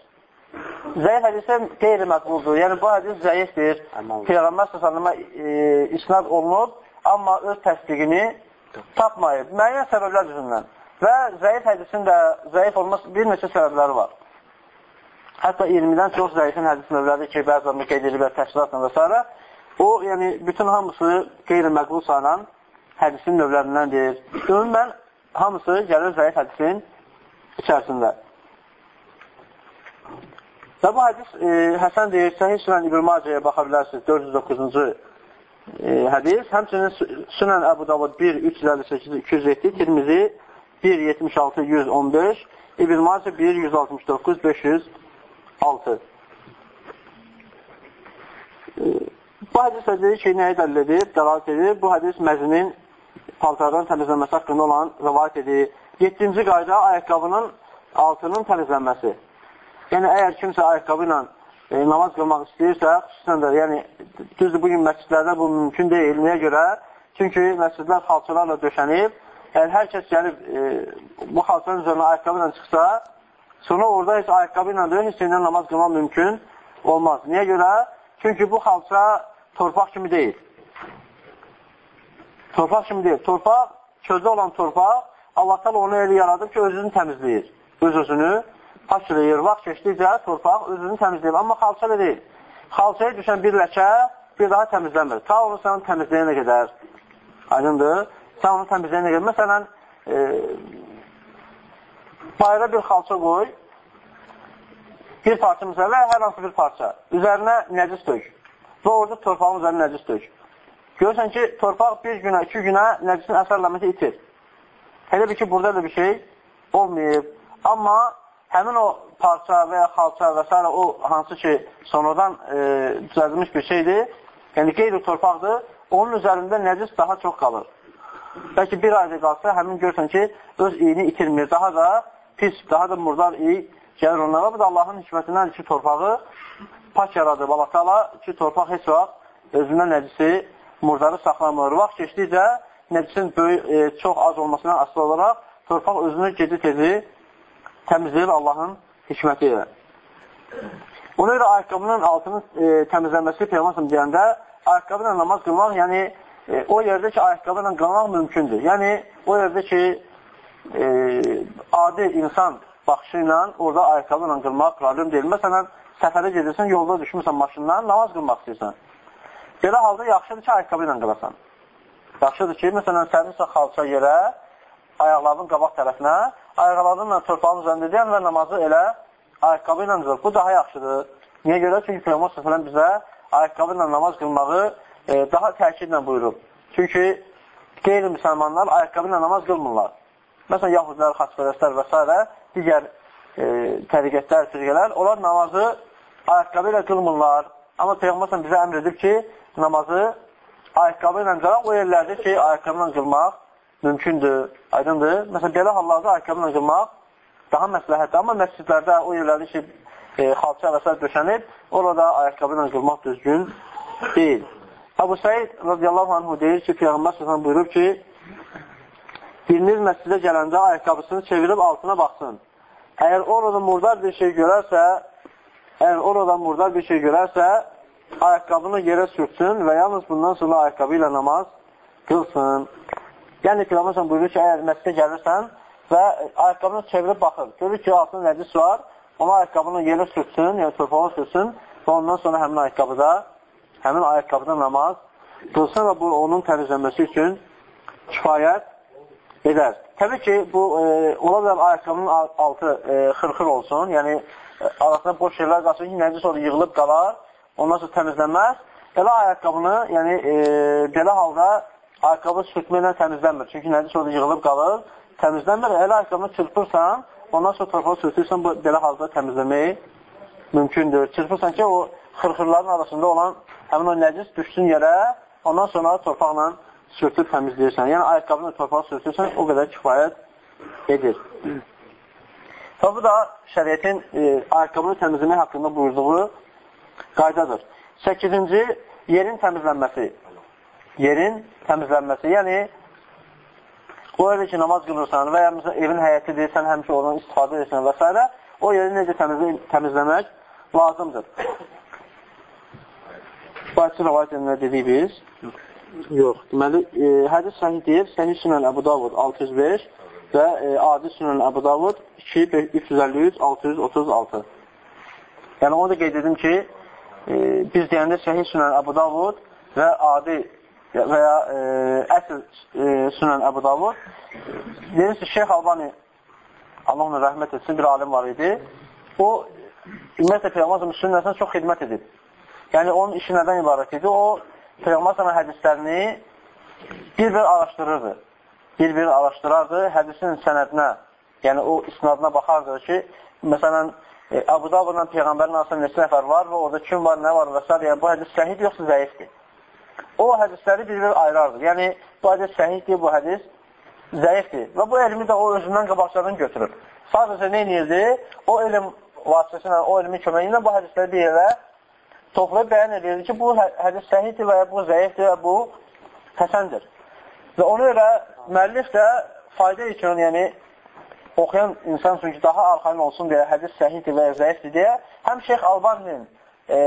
Zəif hədisə qeyri-məqbuldur. Yəni, bu hədis zəifdir. Peyğəmbər səsələmə e, isnad olunub, amma öz təsdiqini tapmayıb. Müəyyən səbəblər üzündən. Və zəif hədisin də zəif olması bir neçə səbəbləri var. Hətta 20-dən çox zəifin hədis növləri ki, bəzən qeyd ediliblər təşkilatla və s. O, yəni, bütün hamısı qeyri-məqbul sayılan hədisin növlərindəndir. Ümumən, hamısı gəlir zəif hədisin içərisində. Və bu hədis e, Həsən deyir, Səhih Sünən İbn Macəyə baxa bilərsiniz, 409-cu e, hədis. Həmçinin Sünən Əbu Davud 1, 358, 207, Tirmizi 1, 76, 115, İbn Macə 1, 169, 500 6. Bu hədis də deyir ki, nəyi dəlil edib, dəlalət edib. Bu hədis məzinin paltardan təmizlənməsi haqqında olan rivayət edir. 7-ci qayda ayaqqabının altının təmizlənməsi. Yəni, əgər kimsə ayaqqabı ilə e, namaz qılmaq istəyirsə, xüsusən də, yəni, düzdür, bugün məscidlərdə bu mümkün deyil. Niyə görə? Çünki məscidlər xalçalarla döşənib. Yəni, hər kəs gəlib e, bu xalçanın üzərində ayaqqabı ilə çıxsa, sonra orada heç ayaqqabı ilə də heç ilə namaz qılmaq mümkün olmaz. Niyə görə? Çünki bu xalça torpaq kimi deyil. Torpaq kimi deyil. Torpaq, çöldə olan torpaq, Allah təala onu elə yaradıb ki, özünü təmizləyir. Öz-özünü paçlayır. Vaxt keçdikcə torpaq özünü təmizləyir. Amma xalça elə deyil. Xalçaya düşən bir ləkə bir daha təmizlənmir. Ta onu sən təmizləyənə qədər. Aydındır. Sən onu təmizləyənə qədər. Məsələn, e, bayra bir xalça qoy, bir parça məsələn, və hər hansı bir parça. Üzərinə nəcis dök. Və orada torpağın üzərinə nəcis dök. Görürsən ki, torpaq bir günə, iki günə nəcisin əsərləməsi itir. Elə bir ki, burada da bir şey olmayıb. Amma həmin o parça və ya xalça və s. o hansı ki, sonradan e, düzəldilmiş bir şeydir, yəni qeyri torpaqdır, onun üzərində nəcis daha çox qalır. Bəlkə bir ayda qalsa, həmin görsən ki, öz iyini itirmir, daha da pis, daha da murdar iyi gəlir onlara. Bu da Allahın hikmətindən ki, torpağı pak yaradır. Allah Teala ki, torpaq heç vaxt özündən nəcisi murdarı saxlamır. Vaxt keçdikcə nəcisin böyük, e, çox az olmasından asılı olaraq torpaq özünü gecə tezi təmizləyir Allahın hikməti ilə. Ona görə ayaqqabının altının e, təmizlənməsi Peyğəmbər deyəndə ayaqqabı ilə namaz qılmaq, yəni e, o yerdə ki, ayaqqabı ilə qılmaq mümkündür. Yəni o yerdə ki, e, adi insan baxışı ilə orada ayaqqabı ilə qılmaq problem deyil. Məsələn, səfərə gedirsən, yolda düşmürsən maşından, namaz qılmaq istəyirsən. Belə halda yaxşıdır ki, ayaqqabı ilə qılasan. Yaxşıdır ki, məsələn, sərinsə xalça yerə, ayaqlarının qabaq tərəfinə, ayaqlarınla torpağın üzərində deyən və namazı elə ayaqqabı ilə qılır. Bu daha yaxşıdır. Niyə görə? Çünki Peyğəmbər s.ə.v bizə ayaqqabı ilə namaz qılmağı e, daha təkidlə buyurub. Çünki qeyri-müsəlmanlar ayaqqabı ilə namaz qılmırlar. Məsələn, yahudilər, xaçpərəstlər və s digər e, təriqətlər, firqələr, onlar namazı ayaqqabı ilə qılmırlar. Amma Peyğəmbər bizə əmr edib ki, namazı ayaqqabı ilə qılaq o yerlərdə ki, ayaqqabı ilə qılmaq mümkündür, aydındır. Məsələn, belə hallarda ayaqqabı ilə qılmaq daha məsləhətdir. Amma məscidlərdə o yerlərdə ki, e, xalça və s. döşənib, orada ayaqqabı ilə qılmaq düzgün deyil. Əbu Səid radiyallahu anhu deyir ki, Peyğəmbər s.ə.v buyurub ki, biriniz məscidə gələndə ayaqqabısını çevirib altına baxsın. Əgər orada murdar bir şey görərsə, əgər orada murdar bir şey görərsə, ayaqqabını yerə sürtsün və yalnız bundan sonra ayaqqabı ilə namaz qılsın. Yəni, Peyğəmbər buyurur ki, əgər məscidə gəlirsən və ayaqqabını çevirib baxır, görür ki, altında nəcis var, ona ayaqqabını yerə sürtsün, yəni torpağa sürtsün və ondan sonra həmin ayaqqabıda, həmin ayaqqabıda namaz qılsın və bu onun təmizlənməsi üçün kifayət edər. Təbii ki, bu e, ola bilər ayaqqabının altı e, xırxır olsun, yəni e, arasında boş şeylər qalsın ki, nəcis orada yığılıb qalar, ondan sonra təmizlənməz. Elə ayaqqabını, yəni e, belə halda ayaqqabı sürtməklə təmizlənmir. Çünki nəcis orada yığılıb qalır, təmizlənmir. Elə ayaqqabını çırpırsan, ondan sonra torpağı sürtürsən, bu belə halda təmizləmək mümkündür. Çırpırsan ki, o xırxırların arasında olan həmin o nəcis düşsün yerə, ondan sonra torpaqla sürtüb təmizləyirsən, yəni ayaqqabını torpağa sürtürsən, o qədər kifayət edir. Və bu da şəriyyətin e, ayaqqabını təmizləmək haqqında buyurduğu qaydadır. 8-ci, yerin təmizlənməsi. Yerin təmizlənməsi, yəni o yerdə ki, namaz qılırsan və ya məsələn, evin həyətidir, sən həmişə oradan istifadə edirsən və s. o yeri necə təmizləmək lazımdır. Bu açı rəvayət dedik biz. Yox. Deməli, e, hədis səhih deyir, səhih sünən Əbu Davud 605 və e, adi sünən Əbu Davud 2353, 636. Yəni, onu da qeyd edim ki, e, biz deyəndə səhih sünən Əbu Davud və adi və ya e, əsl e, sünən Əbu Davud deyir ki, Şeyh Albani Allah ona rəhmət etsin, bir alim var idi. O, ümumiyyətlə, Peyğəmbər sünnəsinə çox xidmət edib. Yəni, onun işi nədən ibarət idi? O, Peyğəmbər sana hədislərini bir-bir araşdırırdı. Bir-bir araşdırardı, hədisin sənədinə, yəni o isnadına baxardı ki, məsələn, e, Əbu Davudla Peyğəmbərin arasında neçə nəfər var və orada kim var, nə var və s. Yəni, bu hədis səhid yoxsa zəifdir. O hədisləri bir-bir ayırardı. Yəni, bu hədis səhiddir, bu hədis zəifdir. Və bu elmi də o özündən qabaqcadan götürür. Sadəcə nə edirdi? O elm vasitəsilə, o elmin köməyi ilə bu hədisləri bir yerə toplayıb bəyan edirdi ki, bu hə-, hədis səhiddir və bu zəifdir və bu həsəndir. Və ona görə müəllif də fayda üçün, yəni oxuyan insan üçün ki, daha arxain olsun deyə hədis səhiddir və ya zəifdir deyə həm Şeyx Albaninin e,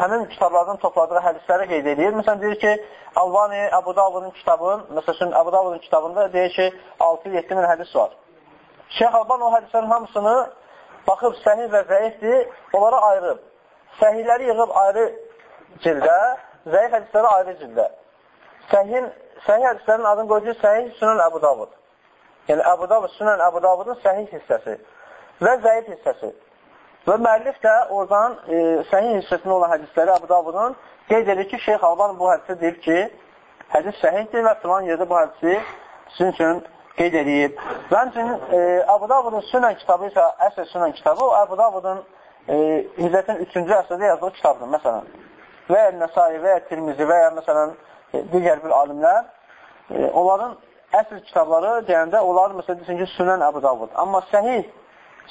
həmin kitablardan topladığı hədisləri qeyd edir. Məsələn, deyir ki, Albani Əbu Davudun kitabın, məsələn, Əbu Davudun kitabında deyir ki, 6-7 min hədis var. Şeyx Alban o hədislərin hamısını baxıb səhih və zəifdir, onlara ayırıb. Səhihləri yığıb ayrı cildə, zəif hədisləri ayrı cildə. Səhin, səhih hədislərin adını qoyduğu səhih Sünan Əbu Davud. Yəni, Əbu Davud, Sünan Əbu Davudun səhih hissəsi və zəif hissəsi. Və müəllif də oradan e, səhih hissəsində olan hədisləri Əbu Davudun qeyd edir ki, Şeyx Alban bu hədisi deyib ki, hədis səhihdir və filan yerdə bu hədisi sizin üçün qeyd edib. Və həmçinin e, Əbu Davudun Sünən kitabı isə əsr Sünən kitabı, o Əbu Davudun e, hicrətin 3-cü əsrdə yazdığı kitabdır, məsələn. Və ya Nəsai, və ya Tirmizi, və ya məsələn, e, digər bir alimlər, e, onların əsr kitabları deyəndə, onların məsələn, desin ki, Sünən Əbu Davud. Amma səhih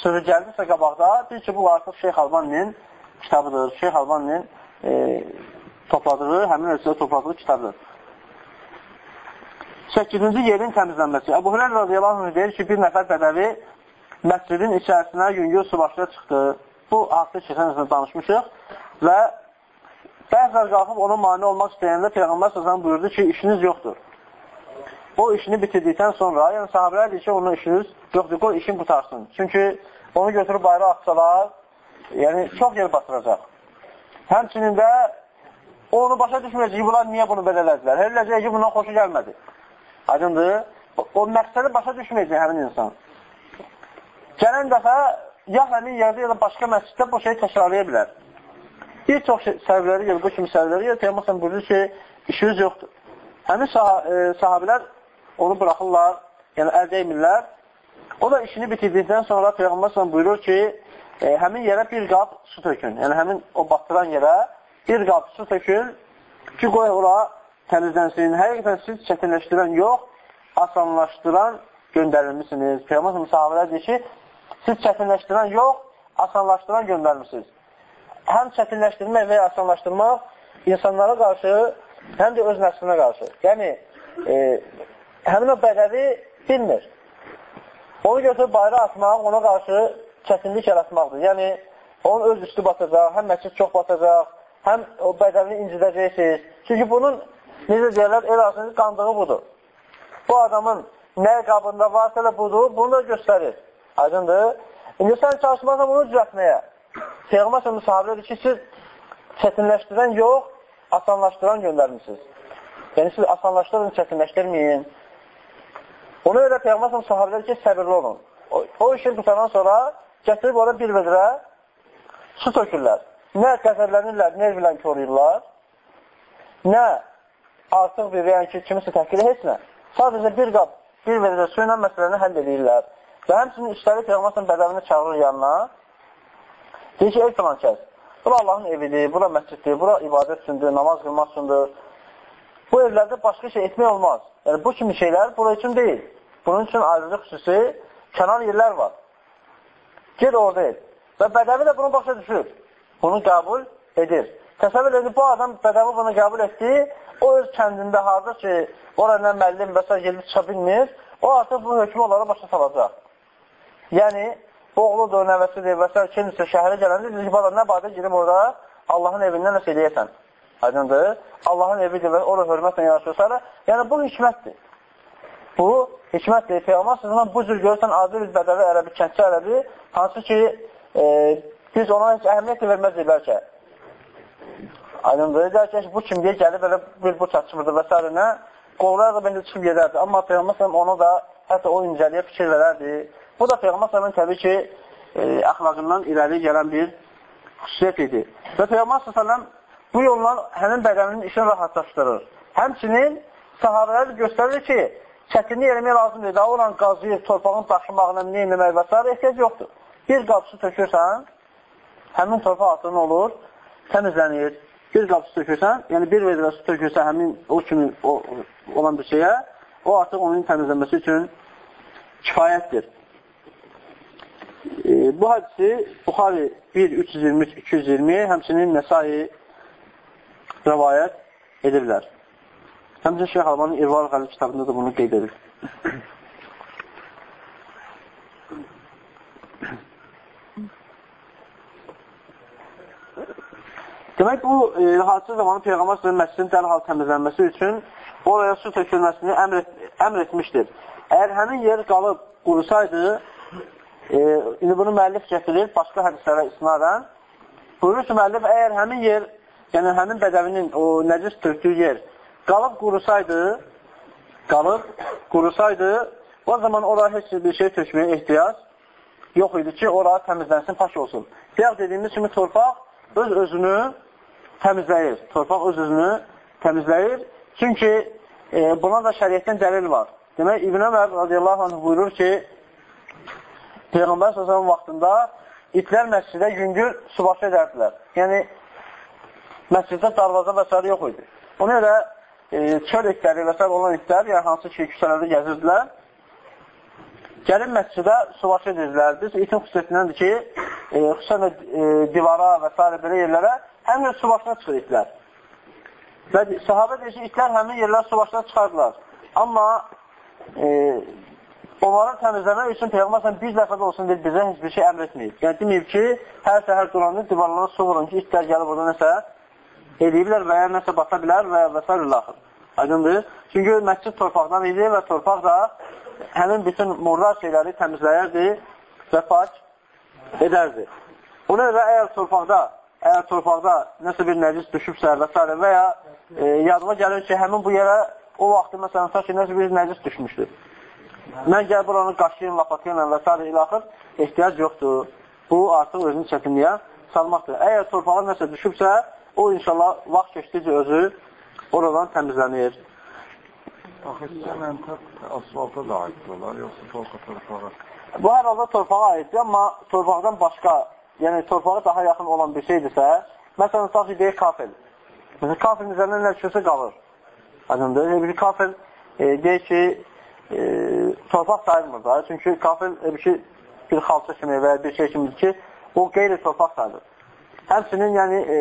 sözü gəldirsə qabaqda, bil ki, bu artıq Şeyx Albaninin kitabıdır. Şeyx Albaninin e, topladığı, həmin ölçüdə topladığı kitabdır. 8-ci yerin təmizlənməsi. Əbu Hürən radiyallahu anh deyir ki, bir nəfər bədəvi məscidin içərisinə yüngül su başına çıxdı. Bu, artıq keçən üzrə danışmışıq və bəzər qalxıb ona mani olmaq istəyəndə Peyğəmbər sözən buyurdu ki, işiniz yoxdur. O işini bitirdikdən sonra, yəni sahabələr deyir ki, onun işiniz yoxdur, qoy işin qutarsın. Çünki onu götürüb ayrı atsalar, yəni çox yer batıracaq. Həmçinin də o onu başa düşməyəcək bunlar niyə bunu belə elədilər? Eləcək ki, bundan xoşu gəlmədi. Aydındır. O, o məqsədi başa düşməyəcək həmin insan. Gələn dəfə ya həmin yerdə ya da başqa məsciddə bu şeyi təkrarlaya bilər. Bir çox şey, səbəbləri gəlir, bu kimi səbəbləri gəlir. Peyğəmbər buyurur ki, işiniz yoxdur. Həmin sah e, sahabilər onu buraxırlar, yəni əl deymirlər. O da işini bitirdikdən sonra Peyğəmbər buyurur ki, e, həmin yerə bir qab su tökün. Yəni həmin o batıran yerə bir qab su tökün ki, qoy ora təmizlənsin. Həqiqətən siz çətinləşdirən yox, asanlaşdıran göndərilmişsiniz. Peyğəmbər sahabələr deyir ki, siz çətinləşdirən yox, asanlaşdıran göndərmişsiniz. Həm çətinləşdirmək və ya asanlaşdırmaq insanlara qarşı, həm də öz nəslinə qarşı. Yəni, e, həmin o bədəvi bilmir. Onu götürüb bayra atmaq, ona qarşı çətinlik yaratmaqdır. Yəni, onun öz üstü batacaq, həm məscid çox batacaq, həm o bədənini incidəcəksiniz. Çünki bunun, necə deyərlər, el arasında qandığı budur. Bu adamın nə qabında varsa da budur, bunu da göstərir. Aydındır. İndi sən çalışmazsan bunu düzətməyə. Peyğəmbər səhəmin sahabədir ki, siz çətinləşdirən yox, asanlaşdıran göndərmişsiniz. Yəni, siz asanlaşdırın, çətinləşdirməyin. Ona görə Peyğəmbər sahabələr ki, səbirli olun. O, o işin qutaran sonra gətirib orada bir vedrə su tökürlər. Nə qəzərlənirlər, nervlə koruyurlar, nə artıq bir yəni ki, kimisə təhqir nə. Sadəcə bir qab, bir vedrə su ilə məsələni həll edirlər. Və həmçinin işləri Peyğəmbər bədəvini çağırır yanına. Deyir ki, ey falan kəs, bura Allahın evidir, bura məsciddir, bura ibadət üçündür, namaz qılmaq üçündür. Bu evlərdə başqa şey etmək olmaz. Yəni, bu kimi şeylər bura üçün deyil. Bunun üçün ayrıca xüsusi kənar yerlər var. Ged orada et. Və bədəvi də bunu başa düşür. Bunu qəbul edir. Təsəvvür edir, bu adam bədəvi bunu qəbul etdi, o öz kəndində harda ki, orada məllim və s. gelib çıxa bilmir, o artıq bu hökmü onlara başa salacaq. Yəni, oğludur, nəvəsidir və s. kimsə şəhərə gələndə, deyir ki, bada nə badə girib orada Allahın evindən nəsə eləyəsən. Aydındır. Allahın evidir və orada hörmətlə yanaşırsa, yəni bu hikmətdir. Bu hikmətdir. Peyğəmbər sözündən bu cür görürsən, adi bir bədəvi ərəbi, kəndçi ərəbi, hansı ki, e, biz ona heç əhəmiyyət verməzdik bəlkə. Aydındır. Deyər ki, bu kim deyə gəlib, elə bir bu çatışmırdı və s. nə? Qovlar da bəncə çıxıb gedərdi. Amma Peyğəmbər onu da hətta o incəliyə fikir verərdi. Bu da Peyğəmbər sələmin təbii ki, e, əxlaqından irəli gələn bir xüsusiyyət idi. Və Peyğəmbər sələm Bu yolla həmin bədənin işini rahatlaşdırır. Həmçinin sahabələr göstərir ki, çətinlik eləmək lazımdır. Daha olan qazıyıb, torpağın daşımağına, nə eləmək və s. ehtiyac yoxdur. Bir qab su tökürsən, həmin torpaq atın olur, təmizlənir. Bir qab su tökürsən, yəni bir vedrə su tökürsən həmin o kimi o, olan bir şeyə, o artıq onun təmizlənməsi üçün kifayətdir. E, bu hadisi Buxari 1, 323, 220, həmçinin Nəsai rəvayət edirlər. Həmçinin Şeyh Almanın İrval Qalib kitabında da bunu qeyd edir. Demək, bu e, hadisə zamanı Peyğəmbər sözün məscidin dərhal təmizlənməsi üçün oraya su tökülməsini əmr, əmr etmişdir. Əgər həmin yer qalıb qurusaydı, e, indi bunu müəllif gətirir başqa hədislərə isnadən. Buyurur ki, müəllif, əgər həmin yer, yəni həmin bədəvinin o nəcis tökdüyü yer qalıb qurusaydı, qalıb qurusaydı, o zaman oraya heç bir şey tökməyə ehtiyac yox idi ki, oraya təmizlənsin, pak olsun. Deyək dediyimiz kimi torpaq öz özünü təmizləyir. Torpaq öz-özünü təmizləyir. Çünki e, buna da şəriyyətdən dəlil var. Demək, İbn Ömər radiyallahu anh buyurur ki, Peyğəmbər s.ə.v vaxtında itlər məscidə yüngül subaşı edərdilər. Yəni, məsciddə darvaza və s. yox idi. Ona görə e, çöl itləri və s. olan itlər, yəni hansı ki, küçələrdə gəzirdilər, gəlib məscidə subaşı edirdilər. Biz itin xüsusiyyətindəndir ki, e, xüsusən e, divara və s. belə yerlərə həmin su başına çıxır itlər. Və sahabə deyir ki, itlər həmin yerlər su başına çıxardılar. Amma e, onları təmizləmək üçün Peyğəmbər bir dəfə də olsun deyir, bizə heç bir şey əmr etməyib. Yəni deməyib ki, hər səhər duranda divarlara su vurun ki, itlər gəlib orada nəsə ediblər və ya nəsə bata bilər və və s. ilaxır. Aydındır. Çünki məscid torpaqdan idi və torpaq da həmin bütün murdar şeyləri təmizləyərdi və pak edərdi. Ona görə əgər torpaqda əgər torpaqda nəsə bir nəcis düşübsə və s. və ya e, yadıma gəlir ki, həmin bu yerə o vaxtı məsələn, ki, nəsə bir nəcis düşmüşdür. Mən gəl buranı qaşıyım, lapatıyla və s. ilaxır, ehtiyac yoxdur. Bu artıq özünü çətinliyə salmaqdır. Əgər torpağa nəsə düşübsə, o inşallah vaxt keçdikcə özü oradan təmizlənir. Axı asfalta da aiddirlər, yoxsa torpağa? Bu hər halda torpağa aiddir, amma torpaqdan başqa yəni torpağa daha yaxın olan bir şeydirsə, məsələn, tutaq ki, deyək kafel. Məsələn, kafelin üzərindən nə düşürsə qalır. Aydındır. Bir kafel e, deyək ki, e, torpaq sayılmır da. Çünki kafel e, bir, şey, bir xalça kimi və bir şey kimidir ki, o qeyri torpaq sayılır. Həmsinin, yəni, e,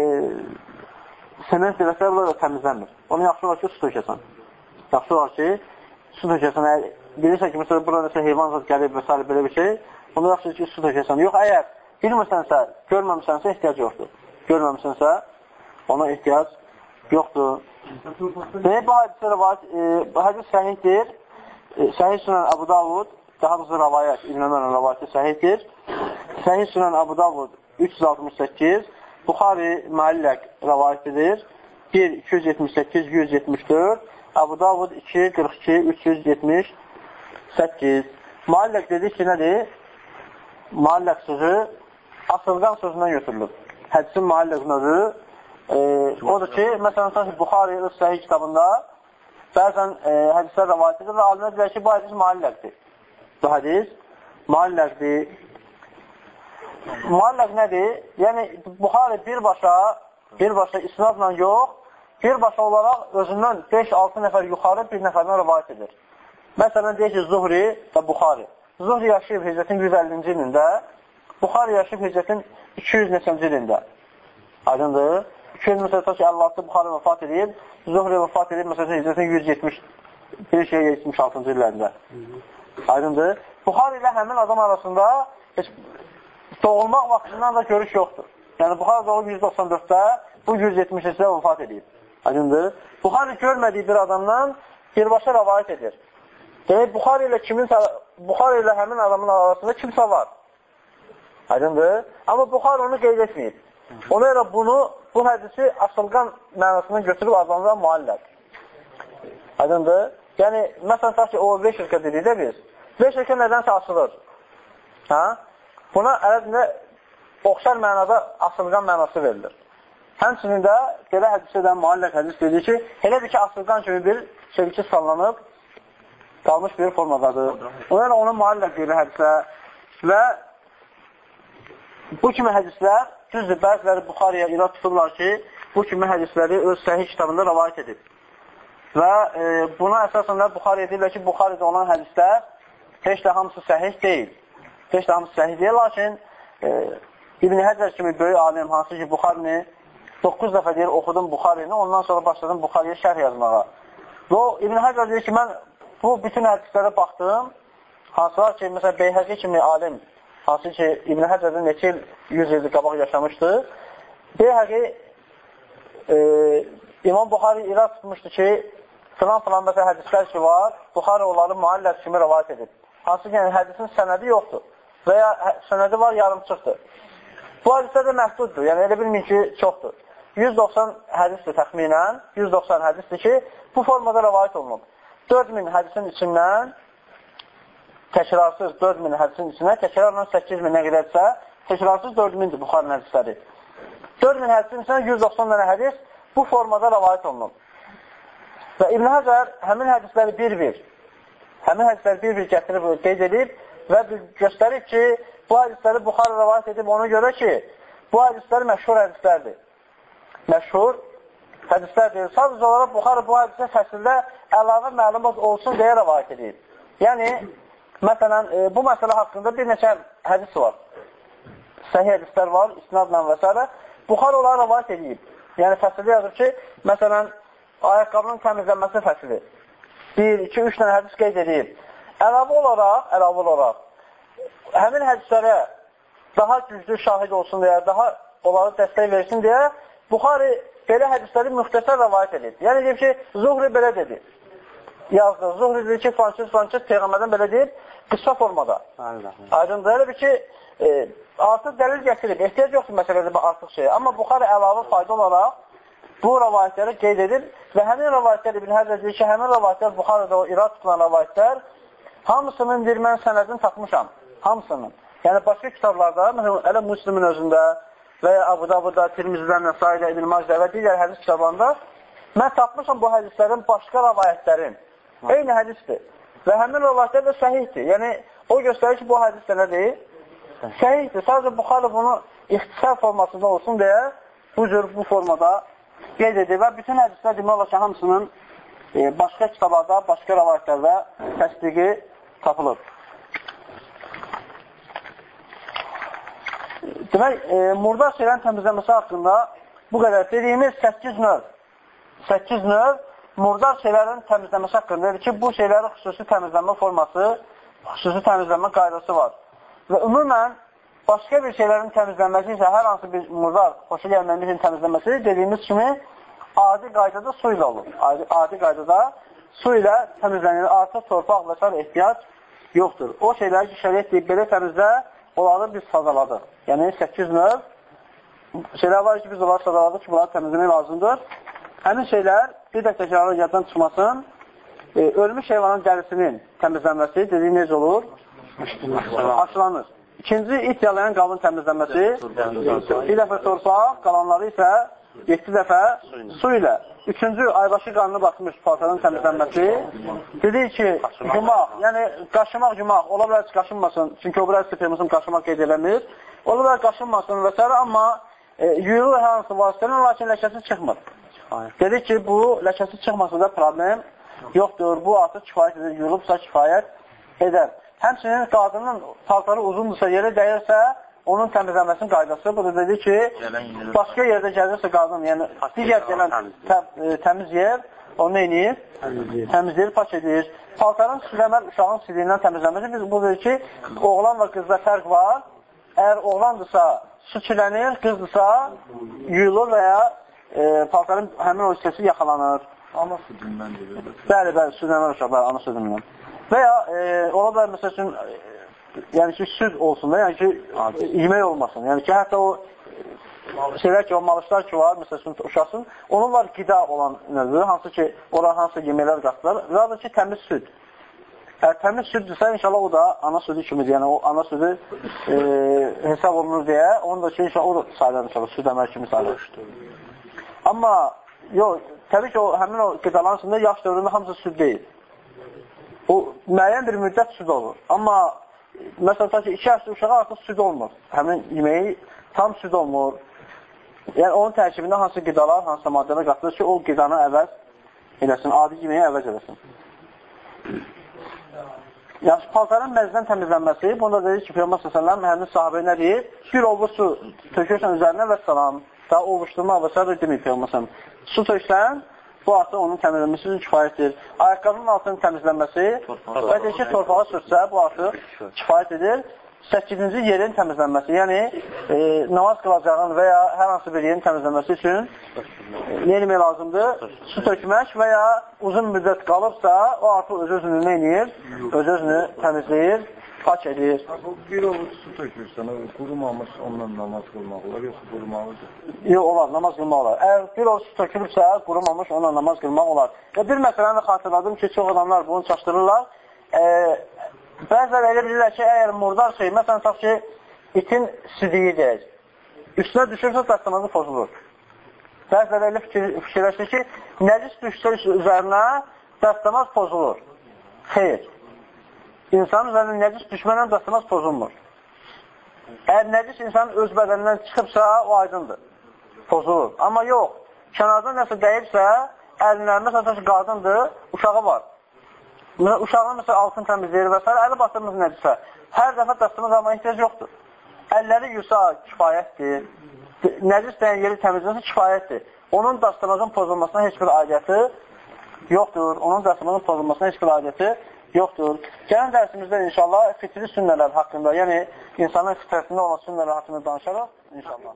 sement və s. da təmizlənmir. Onu yaxşı olar ki, su tökəsən. Yaxşı olar ki, su tökəsən. Bilirsən ki, məsələn, burada nəsə heyvan zat gəlib və s. belə bir şey, onu yaxşı ki, su tökəsən. Yox, əgər Bilmirsənsə, görməmisənsə ehtiyac yoxdur. Görməmisənsə, ona ehtiyac yoxdur. Və bu hadisə rəvayət, e, bu hədis səhihdir. E, səhih sünən Abu Davud, daha doğrusu rəvayət, İbn Ömərin rəvayəti səhihdir. Səhih sünən Abu Davud 368, Buxari müəlləq rəvayətidir. 1, 278, 174, Abu Davud 2, 42, 378. Müəlləq dedik ki, nədir? Müəlləq sözü asılqan sözündən götürülür. Hədisin müəlliq növü e, odur ki, məsələn, sanki Buxari öz səhih kitabında bəzən e, hədislər rəvayət edir və alimlər deyir ki, bu hədis müəlliqdir. Bu hədis müəlliqdir. Müəlliq nədir? Yəni, Buxari birbaşa, birbaşa isnadla yox, birbaşa olaraq özündən 5-6 nəfər yuxarı bir nəfərdən rəvayət edir. Məsələn, deyək ki, Zuhri və Buxari. Zuhri yaşayıb hicrətin 150-ci ilində, Buxar yaşayıb hicrətin 200 neçənci ilində. Aydındır. 200 məsələn ki, 56 Buxarı vəfat edib, Zuhri vəfat edib, məsələn, hicrətin 170 bir şey 76-cı illərində. Aydındır. Buxar ilə həmin adam arasında heç doğulmaq vaxtından da görüş yoxdur. Yəni, Buxar doğulub 194-də, bu 170-də vəfat edib. Aydındır. Buxari görmədiyi bir adamdan birbaşa rəvayət edir. Demək, Buxari ilə kimin Buxari ilə həmin adamın arasında kimsə var. Aydındır? Amma Buxar onu qeyd etməyib. Ona görə bunu, bu hədisi asılqan mənasından götürüb adlanılan müalləq. Aydındır? Yəni, məsələn, tutaq ki, o 5 rükə dedik də biz. 5 rükə nədənsə asılır. Hə? Buna ərəbində oxşar mənada asılqan mənası verilir. Həmçinin də belə hədis edən müalləq hədis dedik ki, elədir ki, asılqan kimi bir çevikçi sallanıb qalmış bir formadadır. Ona görə onun müalləq deyir hədisə və Bu kimi hədislər, düzdür, bəziləri Buxariyə irad tuturlar ki, bu kimi hədisləri öz səhih kitabında rəvayət edib. Və e, buna əsasən də Buxari edirlər ki, Buxaridə olan hədislər heç də hamısı səhih deyil. Heç də hamısı səhih deyil, lakin e, İbn Həcər kimi böyük alim, hansı ki, Buxarini 9 dəfə deyir, oxudum Buxarini, ondan sonra başladım Buxariyə şərh yazmağa. Və İbn Həcər deyir ki, mən bu bütün hədislərə baxdım, hansılar ki, məsələn, Beyhəqi kimi alim, hansı ki, İbn Həcərdə neçə il, 100 ildir qabaq yaşamışdı, Beyhəqi e, İmam Buxari irad tutmuşdu ki, filan-filan məsələ hədislər ki var, Buxari onları müalləf kimi rəvayət edib. Hansı ki, yəni, hədisin sənədi yoxdur və ya hə, sənədi var, yarımçıqdır. Bu hədislər də məhduddur, yəni elə bilmin ki, çoxdur. 190 hədisdir təxminən, 190 hədisdir ki, bu formada rəvayət olunub. 4000 hədisin içindən təkrarsız 4000 hədisin içindən təkrarla 8000 nə qədərsə, təkrarsız 4000-dir Buxarın hədisləri. 4000 hədisin içindən 190 dənə hədis bu formada rəvayət olunub. Və İbn Həzər həmin hədisləri bir-bir, həmin hədisləri bir-bir gətirib, qeyd edib və göstərib ki, bu hədisləri Buxarı rəvayət edib ona görə ki, bu hədislər məşhur hədislərdir. Məşhur hədislərdir. Sadəcə olaraq Buxarı bu hədisə fəsildə əlavə məlumat olsun deyə rəvayət edib. Yəni, məsələn, e, bu məsələ haqqında bir neçə hədis var. Səhih hədislər var, isnadla və s. Buxar onları rəvayət edib. Yəni, fəsildə yazıb ki, məsələn, ayaqqabının təmizlənməsi fəsili. 1, 2, 3 dənə hədis qeyd edib. Əlavə olaraq, əlavə olaraq, həmin hədislərə daha güclü şahid olsun deyə, daha onları dəstək versin deyə, Buxari belə hədisləri müxtəsər rəvayət edir. Yəni, deyib ki, Zuhri belə dedi yazdı. Zuhri dedi ki, fansız fansız Peyğəmbərdən belə deyib, qısa formada. Aydındır. Elə bir ki, e, artıq dəlil gətirib. Ehtiyac yoxdur məsələdə artıq şey. Amma Buxarı əlavə fayda olaraq bu rəvayətləri qeyd edib və həmin rəvayətlər İbn Həzər deyir ki, həmin rəvayətlər Buxarıda o irad tutulan rəvayətlər hamısının bir mən sənədini tapmışam. Hamısının. Yəni başqa kitablarda, məsələn, elə Müslimin özündə və ya Abu Dabuda, Tirmizdə, Nəsaidə, İbn Macdə və digər hədis kitablarında mən tapmışam bu hədislərin başqa rəvayətlərin. Eyni hədisdir. Və həmin rəvayətlər də səhihdir. Yəni, o göstərir ki, bu hədis də nədir? Səhihdir. Sadəcə Buxarı bunu ixtisar formasında olsun deyə bu cür, bu formada qeyd edir və bütün hədislər demək olar ki, hamısının e, başqa kitablarda, başqa rəvayətlərdə təsdiqi tapılır. Demək, e, murdar şeylərin təmizləməsi haqqında bu qədər dediyimiz 8 növ. 8 növ murdar şeylərin təmizləməsi haqqındadır ki, bu şeylərin xüsusi təmizlənmə forması, xüsusi təmizlənmə qaydası var. Və ümumən, başqa bir şeylərin təmizlənməsi isə hər hansı bir murdar xoşu gəlməyən bir təmizlənməsi dediyimiz kimi adi qaydada su ilə olur. Adi, adi qaydada su ilə təmizlənir. Artıq torpaq və s. ehtiyac yoxdur. O şeyləri ki, şəriyyət deyib, belə təmizlə, onları biz sadaladıq. Yəni 8 növ şeylər var ki, biz onları sadaladıq ki, bunları təmizləmək lazımdır. Həmin şeylər bir də təkrarlı yaddan çıxmasın, e, ölmüş heyvanın dərisinin təmizlənməsi dediyi necə olur? Aşılanır. İkinci, it yalayan qabın təmizlənməsi, bir dəfə torpaq, qalanları isə 7 dəfə su ilə. Üçüncü, aybaşı qanını batmış paltarın təmizlənməsi. Dedik ki, yumaq, yəni qaşımaq yumaq, ola bilər ki, qaşınmasın, çünki o bilər sifirmizin qaşımaq qeyd eləmir. Ola bilər qaşınmasın və s. amma e, yuyulur hər hansı vasitənin, lakin ləkəsi çıxmır. Dedi ki, bu ləkəsi çıxmasa da problem yoxdur. Bu artıq kifayət edir, yuyulubsa kifayət edər. Həmçinin qadının paltarı uzundursa, yerə dəyirsə, onun təmizləməsinin qaydası budur. Dedi ki, başqa yerdə gəlirsə qadın, yəni digər gələn tə, e, təmiz yer, onu neynir? Təmizləyir. Təmizləyir, pak edir. Paltarın siləmər uşağın siliyindən təmizləməsi, biz bu deyir ki, oğlan və qızda fərq var. Əgər oğlandırsa, su çilənir, qızdırsa, yuyulur və ya e, paltarın həmin o hissəsi yaxalanır. Ana südündən gedir. Bəli, bəli, südündən uşaq, bəli, ana südündən. Və ya e, ola bilər, məsəl üçün, e, yəni ki, süd olsun da, yəni ki, yemək olmasın. Yəni ki, hətta o şeylər ki, o malışlar ki var, məsəl üçün, uşaqsın, onun var qida olan növü, hansı ki, ora hansı yeməklər qatdılar, və da ki, təmiz süd. Əgər təmiz süddürsə, inşallah o da ana südü kimidir. Yəni, o ana südü e, hesab olunur deyə, onu da ki, inşallah o da sayılır, inşallah, süd əməl kimi sayılır. Amma yox, təbii ki, o, həmin o qidaların içində yaş dövründə hamısı süd deyil. O, müəyyən bir müddət süd olur. Amma məsələn, ki, 2 yaşlı uşağa artıq süd olmur. Həmin yeməyi tam süd olmur. Yəni, onun tərkibində hansı qidalar, hansı maddələr qatılır ki, o qidanı əvəz eləsin, adi yeməyi əvəz eləsin. Yaxşı, paltarın məzdən təmizlənməsi, bunda deyir ki, Peyğəmbər səsələm, həmin sahabə nə deyir? Bir ovur su tökürsən üzərinə və salam. Daha ovuşdurma və s. deməyib Peyğəmbər Su töksən, bu artıq onun təmizlənməsi üçün kifayətdir. Ayaqqabının altının təmizlənməsi və ki, torpağa sürtsə, bu artıq kifayət edir. 8-ci yerin təmizlənməsi, yəni e, namaz qılacağın və ya hər hansı bir yerin təmizlənməsi üçün nə eləmək lazımdır? Su tökmək və ya uzun müddət qalıbsa, o artıq öz-özünü nə edir? Öz-özünü təmizləyir, pak edir. Bir ovuc su tökürsən, qurumamış onunla namaz qılmaq olar, yoxsa qurumalıdır? Yox, olar, namaz qılmaq olar. Əgər bir ovuc su tökülürsə, qurumamış onunla namaz qılmaq olar. Və bir məsələni xatırladım ki, çox adamlar bunu çaşdırırlar. E, Bəzən elə bilirlər ki, əgər murdar şey, məsələn, tutaq ki, itin sidiyidir, üstünə düşürsə, dəstəmazı pozulur. Bəzən elə fikir, fikirləşir ki, nəcis düşsə üzərinə dəstəmaz pozulur. Xeyr. İnsanın üzərində nəcis düşmənlə dəstəmaz pozulmur. Əgər nəcis insanın öz bədənindən çıxıbsa, o aydındır. Pozulur. Amma yox, kənardan nəsə dəyibsə, əlinlər, məsələn, qadındır, uşağı var. Uşağın məsələn altın təmizləyir və s. əli batırmız nədirsə, hər dəfə dəstəmaz alma ehtiyac yoxdur. Əlləri yusa kifayətdir. Nəcis dəyən yeri təmizləsə kifayətdir. Onun dəstəmazın pozulmasına heç bir aidiyyəti yoxdur. Onun dəstəmazın pozulmasına heç bir aidiyyəti yoxdur. Gələn dərsimizdə inşallah fitri sünnələr haqqında, yəni insanın fitrətində olan sünnələr haqqında danışaraq inşallah.